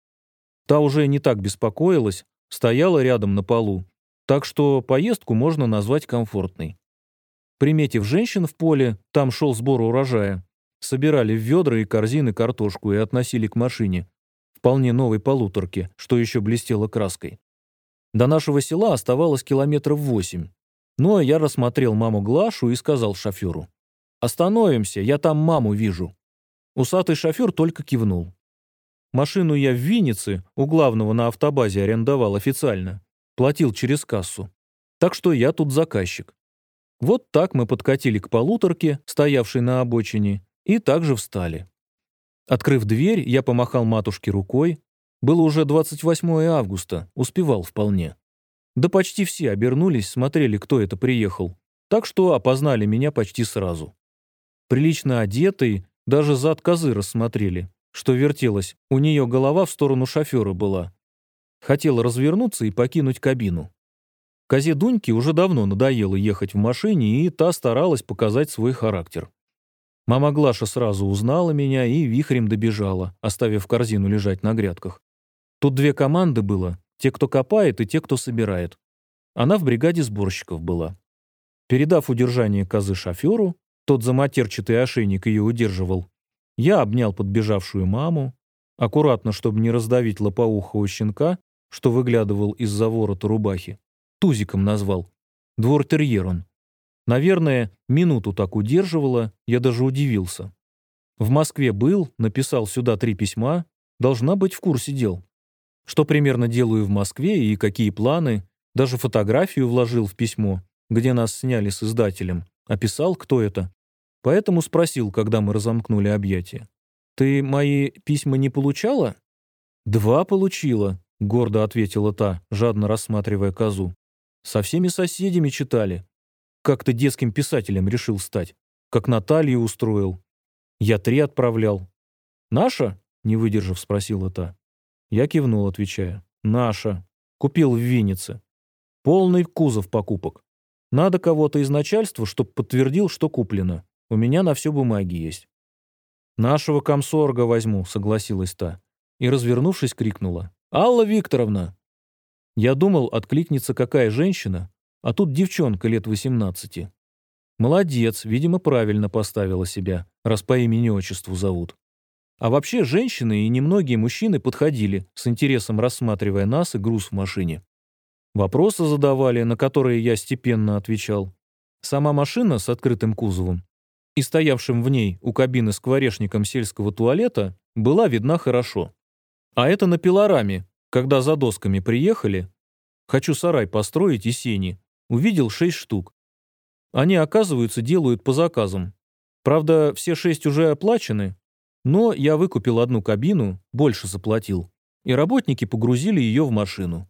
Та уже не так беспокоилась, стояла рядом на полу, так что поездку можно назвать комфортной. Приметив женщин в поле, там шел сбор урожая, собирали в ведра и корзины картошку и относили к машине, вполне новой полуторке, что еще блестело краской. До нашего села оставалось километров восемь. Но я рассмотрел маму Глашу и сказал шоферу. «Остановимся, я там маму вижу». Усатый шофер только кивнул. Машину я в Виннице, у главного на автобазе арендовал официально. Платил через кассу. Так что я тут заказчик. Вот так мы подкатили к полуторке, стоявшей на обочине, и также встали. Открыв дверь, я помахал матушке рукой. Было уже 28 августа, успевал вполне. Да почти все обернулись, смотрели, кто это приехал. Так что опознали меня почти сразу. Прилично одетый, даже зад козы рассмотрели, что вертелось, у нее голова в сторону шофера была. Хотела развернуться и покинуть кабину. Козе Дуньке уже давно надоело ехать в машине, и та старалась показать свой характер. Мама Глаша сразу узнала меня и вихрем добежала, оставив корзину лежать на грядках. Тут две команды было, те, кто копает, и те, кто собирает. Она в бригаде сборщиков была. Передав удержание козы шоферу, тот за матерчатый ошейник ее удерживал, Я обнял подбежавшую маму, аккуратно, чтобы не раздавить лопоухого щенка, что выглядывал из-за ворота рубахи. Тузиком назвал. Двор-терьер он. Наверное, минуту так удерживала, я даже удивился. В Москве был, написал сюда три письма, должна быть в курсе дел. Что примерно делаю в Москве и какие планы, даже фотографию вложил в письмо, где нас сняли с издателем, описал, кто это. Поэтому спросил, когда мы разомкнули объятия. «Ты мои письма не получала?» «Два получила», — гордо ответила та, жадно рассматривая козу. «Со всеми соседями читали. Как ты детским писателем решил стать? Как Наталью устроил? Я три отправлял. Наша? Не выдержав, спросила та. Я кивнул, отвечая. Наша. Купил в Виннице. Полный кузов покупок. Надо кого-то из начальства, чтоб подтвердил, что куплено. У меня на все бумаги есть. «Нашего комсорга возьму», — согласилась та. И, развернувшись, крикнула. «Алла Викторовна!» Я думал, откликнется какая женщина, а тут девчонка лет 18. Молодец, видимо, правильно поставила себя, раз по имени-отчеству зовут. А вообще женщины и немногие мужчины подходили, с интересом рассматривая нас и груз в машине. Вопросы задавали, на которые я степенно отвечал. Сама машина с открытым кузовом и стоявшим в ней у кабины скворечником сельского туалета была видна хорошо. А это на пилораме, когда за досками приехали. Хочу сарай построить и сени. Увидел шесть штук. Они, оказывается, делают по заказам. Правда, все шесть уже оплачены, но я выкупил одну кабину, больше заплатил, и работники погрузили ее в машину.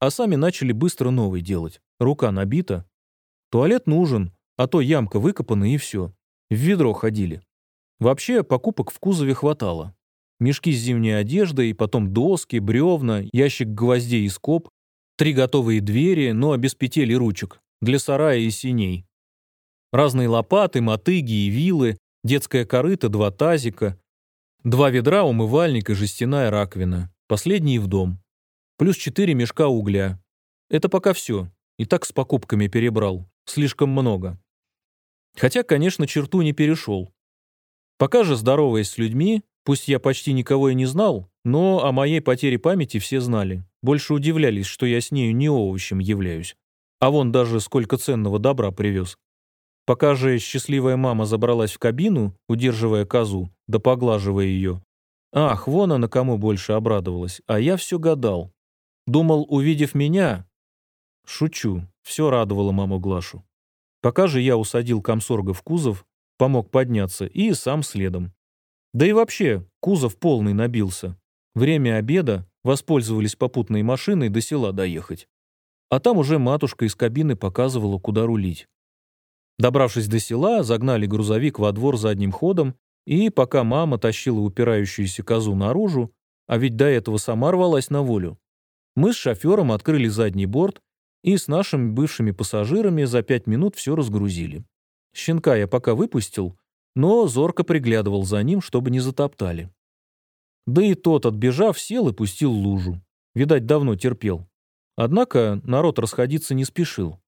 А сами начали быстро новый делать. Рука набита. Туалет нужен, а то ямка выкопана и все. В ведро ходили. Вообще, покупок в кузове хватало. Мешки с зимней одеждой, потом доски, бревна, ящик гвоздей и скоб, Три готовые двери, но без петель и ручек, для сарая и синей. Разные лопаты, мотыги и вилы, детская корыта, два тазика, два ведра, умывальник и жестяная раковина. Последний в дом. Плюс четыре мешка угля. Это пока все. И так с покупками перебрал. Слишком много. Хотя, конечно, черту не перешел. Пока же, здороваясь с людьми, пусть я почти никого и не знал, но о моей потере памяти все знали. Больше удивлялись, что я с нею не овощем являюсь. А вон даже сколько ценного добра привез. Пока же счастливая мама забралась в кабину, удерживая козу, да поглаживая ее. Ах, вон она кому больше обрадовалась, а я все гадал. Думал, увидев меня... Шучу, все радовало маму Глашу. Пока же я усадил комсорга в кузов, помог подняться и сам следом. Да и вообще, кузов полный набился. Время обеда, Воспользовались попутной машиной до села доехать. А там уже матушка из кабины показывала, куда рулить. Добравшись до села, загнали грузовик во двор задним ходом, и пока мама тащила упирающуюся козу наружу, а ведь до этого сама рвалась на волю, мы с шофером открыли задний борт и с нашими бывшими пассажирами за пять минут все разгрузили. Щенка я пока выпустил, но зорко приглядывал за ним, чтобы не затоптали. Да и тот, отбежав, сел и пустил лужу. Видать, давно терпел. Однако народ расходиться не спешил.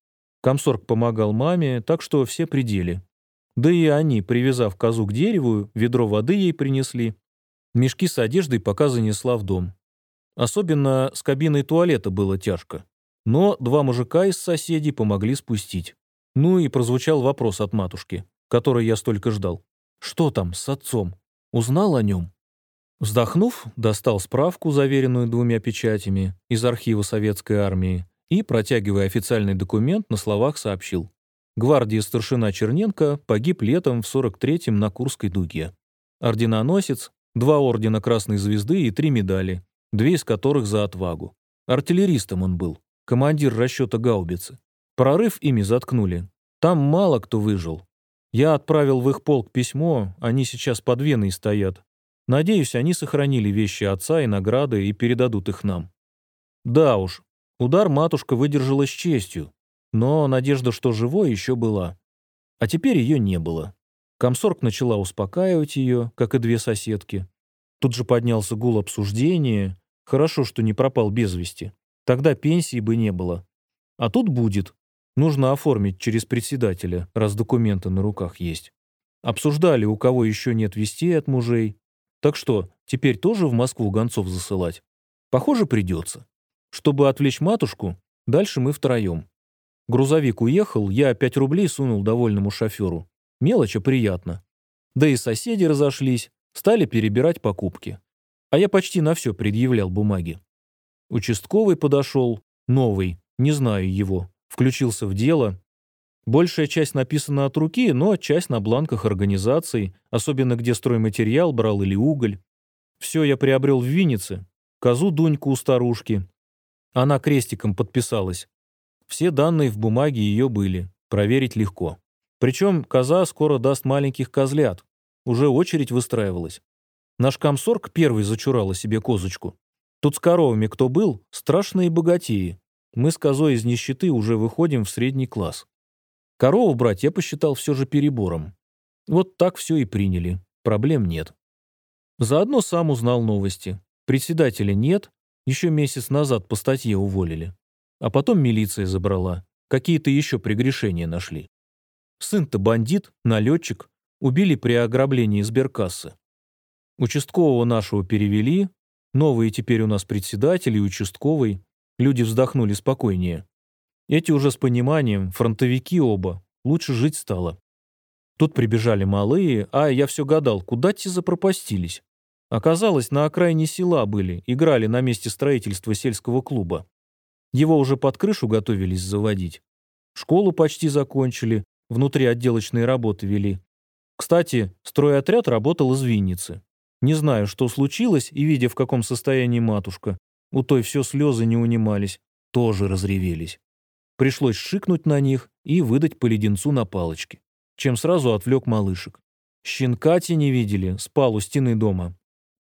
Комсорг помогал маме, так что все пределе. Да и они, привязав козу к дереву, ведро воды ей принесли. Мешки с одеждой пока занесла в дом. Особенно с кабиной туалета было тяжко. Но два мужика из соседей помогли спустить. Ну и прозвучал вопрос от матушки, который я столько ждал. «Что там с отцом? Узнал о нем?» Вздохнув, достал справку, заверенную двумя печатями, из архива советской армии, и, протягивая официальный документ, на словах сообщил. Гвардии старшина Черненко погиб летом в 43-м на Курской дуге. Орденоносец, два ордена Красной Звезды и три медали, две из которых за отвагу. Артиллеристом он был, командир расчета гаубицы. Прорыв ими заткнули. Там мало кто выжил. Я отправил в их полк письмо, они сейчас под Веной стоят, Надеюсь, они сохранили вещи отца и награды и передадут их нам. Да уж, удар матушка выдержала с честью, но надежда, что живой, еще была. А теперь ее не было. Комсорг начала успокаивать ее, как и две соседки. Тут же поднялся гул обсуждения. Хорошо, что не пропал без вести. Тогда пенсии бы не было. А тут будет. Нужно оформить через председателя, раз документы на руках есть. Обсуждали, у кого еще нет вестей от мужей. Так что, теперь тоже в Москву гонцов засылать? Похоже, придется. Чтобы отвлечь матушку, дальше мы втроем. Грузовик уехал, я 5 рублей сунул довольному шоферу. Мелочь, а приятно. Да и соседи разошлись, стали перебирать покупки. А я почти на все предъявлял бумаги. Участковый подошел, новый, не знаю его, включился в дело. Большая часть написана от руки, но часть на бланках организаций, особенно где стройматериал брал или уголь. Все я приобрел в Виннице. Козу Дуньку у старушки. Она крестиком подписалась. Все данные в бумаге ее были. Проверить легко. Причем коза скоро даст маленьких козлят. Уже очередь выстраивалась. Наш комсорг первый зачурала себе козочку. Тут с коровами кто был, страшные богатеи. Мы с козой из нищеты уже выходим в средний класс. Корову брать я посчитал все же перебором. Вот так все и приняли. Проблем нет. Заодно сам узнал новости. Председателя нет, еще месяц назад по статье уволили. А потом милиция забрала. Какие-то еще прегрешения нашли. Сын-то бандит, налетчик, убили при ограблении сберкассы. Участкового нашего перевели, новые теперь у нас председатель и участковый. Люди вздохнули спокойнее. Эти уже с пониманием, фронтовики оба, лучше жить стало. Тут прибежали малые, а я все гадал, куда те запропастились. Оказалось, на окраине села были, играли на месте строительства сельского клуба. Его уже под крышу готовились заводить. Школу почти закончили, внутри отделочные работы вели. Кстати, стройотряд работал из Винницы. Не знаю, что случилось, и, видя, в каком состоянии матушка, у той все слезы не унимались, тоже разревелись. Пришлось шикнуть на них и выдать по леденцу на палочке, чем сразу отвлек малышек. Щенка те не видели, спал у стены дома.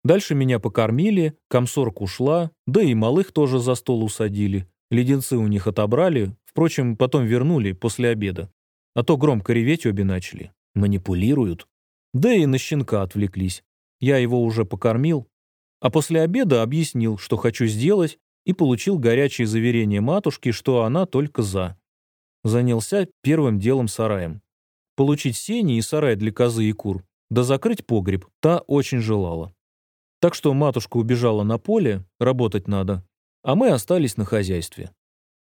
Дальше меня покормили, комсорг ушла, да и малых тоже за стол усадили. Леденцы у них отобрали, впрочем, потом вернули после обеда. А то громко реветь обе начали. Манипулируют. Да и на щенка отвлеклись. Я его уже покормил. А после обеда объяснил, что хочу сделать, и получил горячее заверение матушки, что она только за. Занялся первым делом сараем. Получить сени и сарай для козы и кур, да закрыть погреб, та очень желала. Так что матушка убежала на поле, работать надо, а мы остались на хозяйстве.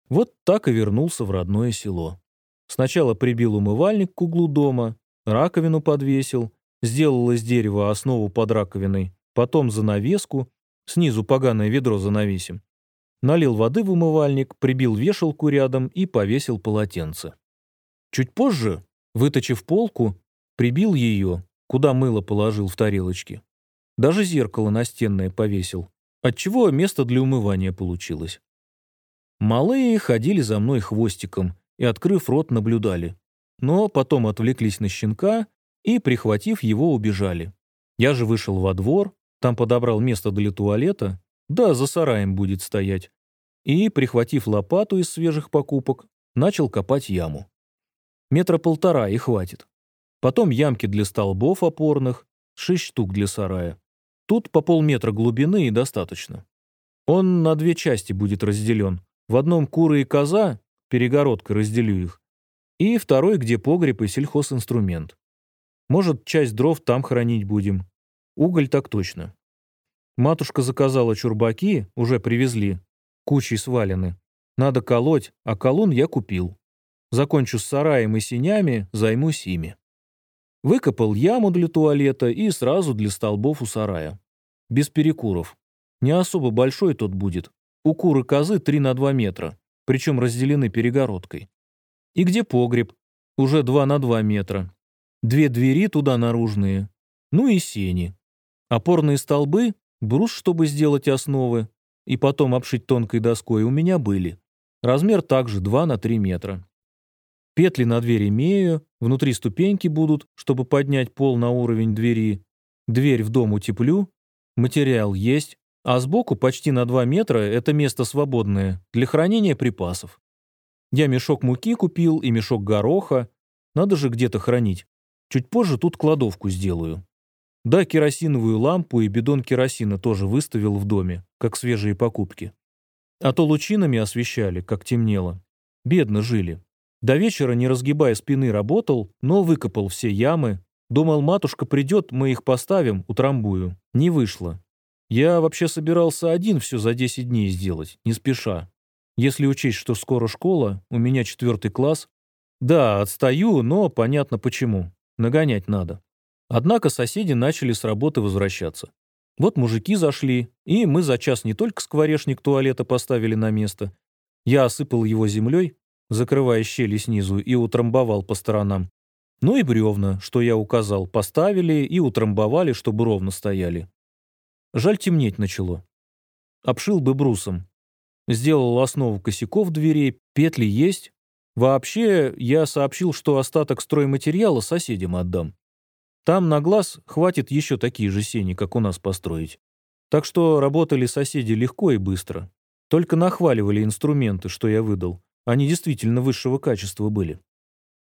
Вот так и вернулся в родное село. Сначала прибил умывальник к углу дома, раковину подвесил, сделал из дерева основу под раковиной, потом занавеску, снизу поганое ведро занавесим. Налил воды в умывальник, прибил вешалку рядом и повесил полотенце. Чуть позже, выточив полку, прибил ее, куда мыло положил в тарелочке. Даже зеркало настенное повесил, отчего место для умывания получилось. Малые ходили за мной хвостиком и, открыв рот, наблюдали. Но потом отвлеклись на щенка и, прихватив его, убежали. Я же вышел во двор, там подобрал место для туалета, да, за сараем будет стоять, и, прихватив лопату из свежих покупок, начал копать яму. Метра полтора и хватит. Потом ямки для столбов опорных, шесть штук для сарая. Тут по полметра глубины и достаточно. Он на две части будет разделен. В одном куры и коза, перегородкой разделю их, и второй, где погреб и сельхозинструмент. Может, часть дров там хранить будем. Уголь так точно. Матушка заказала чурбаки, уже привезли. Кучей свалены. Надо колоть, а колун я купил. Закончу с сараем и синями, займусь ими. Выкопал яму для туалета и сразу для столбов у сарая. Без перекуров. Не особо большой тот будет. У куры козы 3 на 2 метра, причем разделены перегородкой. И где погреб? Уже 2 на 2 метра. Две двери туда наружные. Ну и сени. Опорные столбы, брус, чтобы сделать основы, и потом обшить тонкой доской у меня были. Размер также 2 на 3 метра. Петли на дверь имею, внутри ступеньки будут, чтобы поднять пол на уровень двери. Дверь в дом утеплю, материал есть, а сбоку почти на 2 метра это место свободное для хранения припасов. Я мешок муки купил и мешок гороха, надо же где-то хранить. Чуть позже тут кладовку сделаю. Да, керосиновую лампу и бидон керосина тоже выставил в доме, как свежие покупки. А то лучинами освещали, как темнело. Бедно жили. До вечера, не разгибая спины, работал, но выкопал все ямы, Думал, матушка придет, мы их поставим, утрамбую. Не вышло. Я вообще собирался один все за 10 дней сделать, не спеша. Если учесть, что скоро школа, у меня четвертый класс. Да, отстаю, но понятно почему. Нагонять надо. Однако соседи начали с работы возвращаться. Вот мужики зашли, и мы за час не только скворечник туалета поставили на место. Я осыпал его землей, закрывая щели снизу, и утрамбовал по сторонам. Ну и бревна, что я указал, поставили и утрамбовали, чтобы ровно стояли. Жаль, темнеть начало. Обшил бы брусом. Сделал основу косяков дверей, петли есть. Вообще, я сообщил, что остаток стройматериала соседям отдам. Там на глаз хватит еще такие же сени, как у нас построить. Так что работали соседи легко и быстро. Только нахваливали инструменты, что я выдал. Они действительно высшего качества были.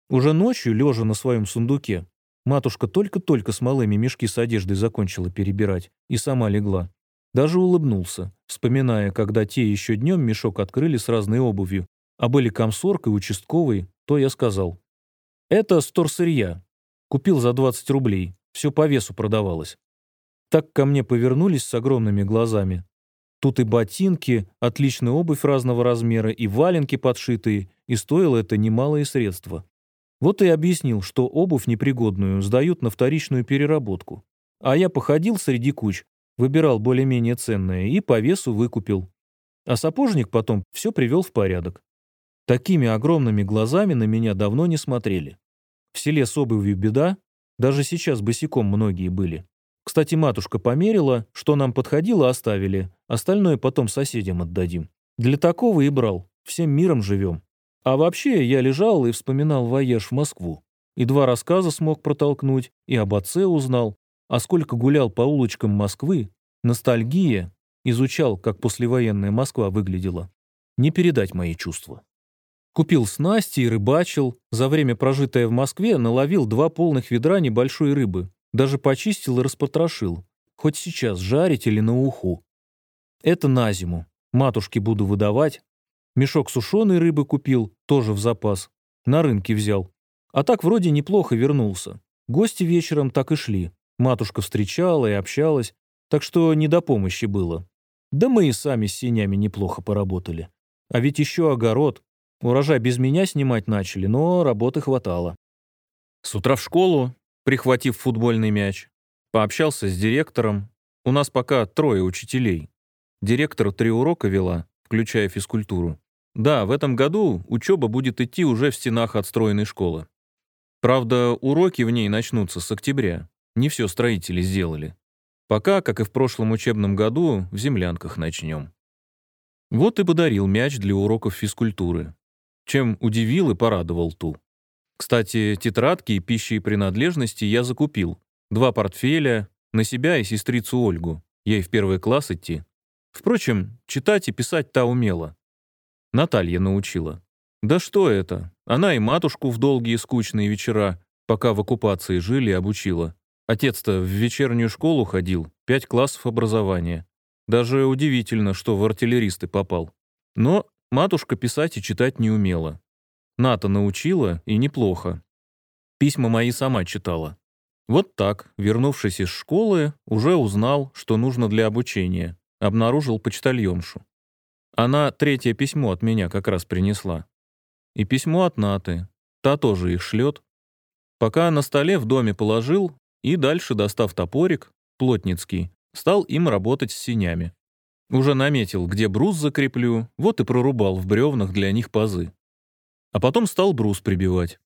Уже ночью, лежа на своем сундуке, матушка только-только с малыми мешки с одеждой закончила перебирать и сама легла. Даже улыбнулся, вспоминая, когда те еще днем мешок открыли с разной обувью, а были комсорг и участковый, то я сказал. «Это сторсырья. Купил за 20 рублей. Все по весу продавалось». Так ко мне повернулись с огромными глазами. Тут и ботинки, отличная обувь разного размера, и валенки подшитые, и стоило это немалые средства. Вот и объяснил, что обувь непригодную сдают на вторичную переработку. А я походил среди куч, выбирал более-менее ценное и по весу выкупил. А сапожник потом все привел в порядок. Такими огромными глазами на меня давно не смотрели. В селе с обувью беда, даже сейчас босиком многие были. Кстати, матушка померила, что нам подходило, оставили, остальное потом соседям отдадим. Для такого и брал, всем миром живем. А вообще, я лежал и вспоминал воеж в Москву. И два рассказа смог протолкнуть, и об отце узнал. А сколько гулял по улочкам Москвы, ностальгия, изучал, как послевоенная Москва выглядела. Не передать мои чувства. Купил снасти и рыбачил. За время, прожитое в Москве, наловил два полных ведра небольшой рыбы. Даже почистил и распотрошил. Хоть сейчас жарить или на уху. Это на зиму. Матушке буду выдавать, Мешок сушеной рыбы купил, тоже в запас. На рынке взял. А так вроде неплохо вернулся. Гости вечером так и шли. Матушка встречала и общалась, так что не до помощи было. Да мы и сами с сенями неплохо поработали. А ведь еще огород. Урожай без меня снимать начали, но работы хватало. С утра в школу, прихватив футбольный мяч, пообщался с директором. У нас пока трое учителей. Директор три урока вела, включая физкультуру. Да, в этом году учеба будет идти уже в стенах отстроенной школы. Правда, уроки в ней начнутся с октября. Не все строители сделали. Пока, как и в прошлом учебном году, в землянках начнем. Вот и подарил мяч для уроков физкультуры. Чем удивил и порадовал ту. Кстати, тетрадки и пищи и принадлежности я закупил. Два портфеля, на себя и сестрицу Ольгу. Ей в первый класс идти. Впрочем, читать и писать та умела. Наталья научила. Да что это? Она и матушку в долгие скучные вечера, пока в оккупации жили, обучила. Отец-то в вечернюю школу ходил, пять классов образования. Даже удивительно, что в артиллеристы попал. Но матушка писать и читать не умела. Ната научила, и неплохо. Письма мои сама читала. Вот так, вернувшись из школы, уже узнал, что нужно для обучения обнаружил почтальоншу. Она третье письмо от меня как раз принесла. И письмо от Наты. Та тоже их шлет. Пока на столе в доме положил, и дальше, достав топорик, плотницкий, стал им работать с синями. Уже наметил, где брус закреплю, вот и прорубал в бревнах для них пазы. А потом стал брус прибивать.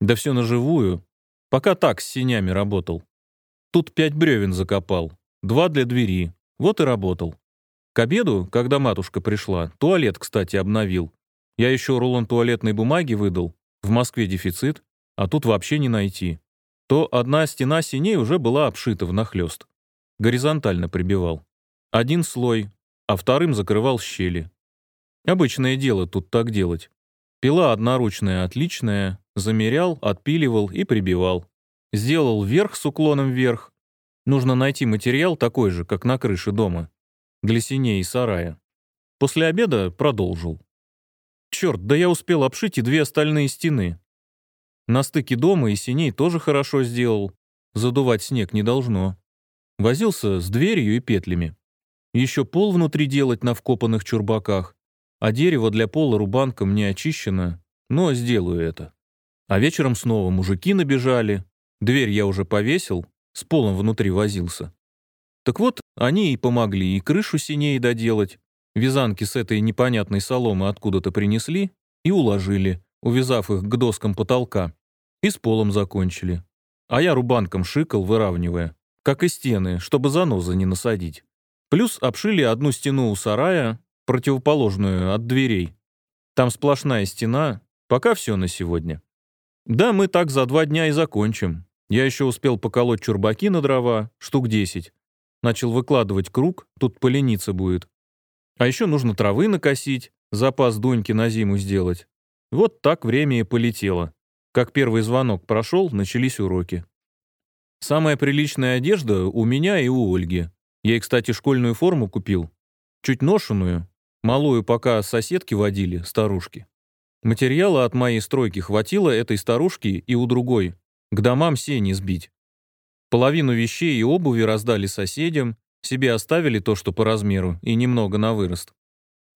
Да все наживую, пока так с синями работал. Тут пять бревен закопал, два для двери, вот и работал. К обеду, когда матушка пришла, туалет, кстати, обновил. Я еще рулон туалетной бумаги выдал. В Москве дефицит, а тут вообще не найти. То одна стена синей уже была обшита внахлёст. Горизонтально прибивал. Один слой, а вторым закрывал щели. Обычное дело тут так делать. Пила одноручная отличная, замерял, отпиливал и прибивал. Сделал верх с уклоном вверх, Нужно найти материал такой же, как на крыше дома, для синей и сарая. После обеда продолжил. Черт, да я успел обшить и две остальные стены. На стыке дома и синей тоже хорошо сделал. задувать снег не должно. Возился с дверью и петлями. Еще пол внутри делать на вкопанных чурбаках, а дерево для пола рубанком не очищено, но сделаю это. А вечером снова мужики набежали, дверь я уже повесил, с полом внутри возился. Так вот, они и помогли и крышу синей доделать, вязанки с этой непонятной соломы откуда-то принесли и уложили, увязав их к доскам потолка, и с полом закончили. А я рубанком шикал, выравнивая, как и стены, чтобы занозы не насадить. Плюс обшили одну стену у сарая, противоположную от дверей. Там сплошная стена, пока все на сегодня. Да, мы так за два дня и закончим. Я еще успел поколоть чурбаки на дрова, штук десять. Начал выкладывать круг, тут полениться будет. А еще нужно травы накосить, запас дуньки на зиму сделать. Вот так время и полетело. Как первый звонок прошел, начались уроки. Самая приличная одежда у меня и у Ольги. Ей, кстати, школьную форму купил. Чуть ношеную. Малую пока соседки водили, старушки. Материала от моей стройки хватило этой старушки и у другой. К домам сени сбить. Половину вещей и обуви раздали соседям, себе оставили то, что по размеру, и немного на вырост.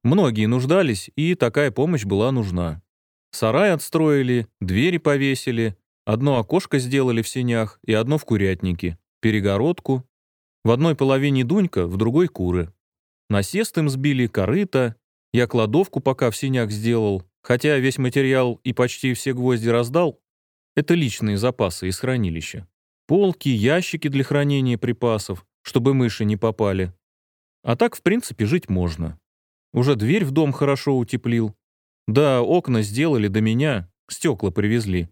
Многие нуждались, и такая помощь была нужна. Сарай отстроили, двери повесили, одно окошко сделали в сенях и одно в курятнике, перегородку. В одной половине Дунька, в другой куры. Насест им сбили, корыто. Я кладовку пока в сенях сделал, хотя весь материал и почти все гвозди раздал. Это личные запасы из хранилища. Полки, ящики для хранения припасов, чтобы мыши не попали. А так, в принципе, жить можно. Уже дверь в дом хорошо утеплил. Да, окна сделали до меня, стекла привезли.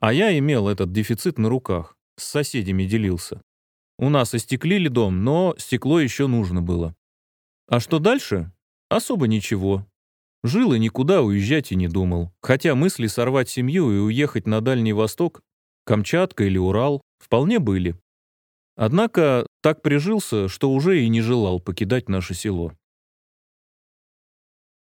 А я имел этот дефицит на руках, с соседями делился. У нас остеклили дом, но стекло еще нужно было. А что дальше? Особо ничего. Жил и никуда уезжать и не думал. Хотя мысли сорвать семью и уехать на Дальний Восток, Камчатка или Урал, вполне были. Однако так прижился, что уже и не желал покидать наше село.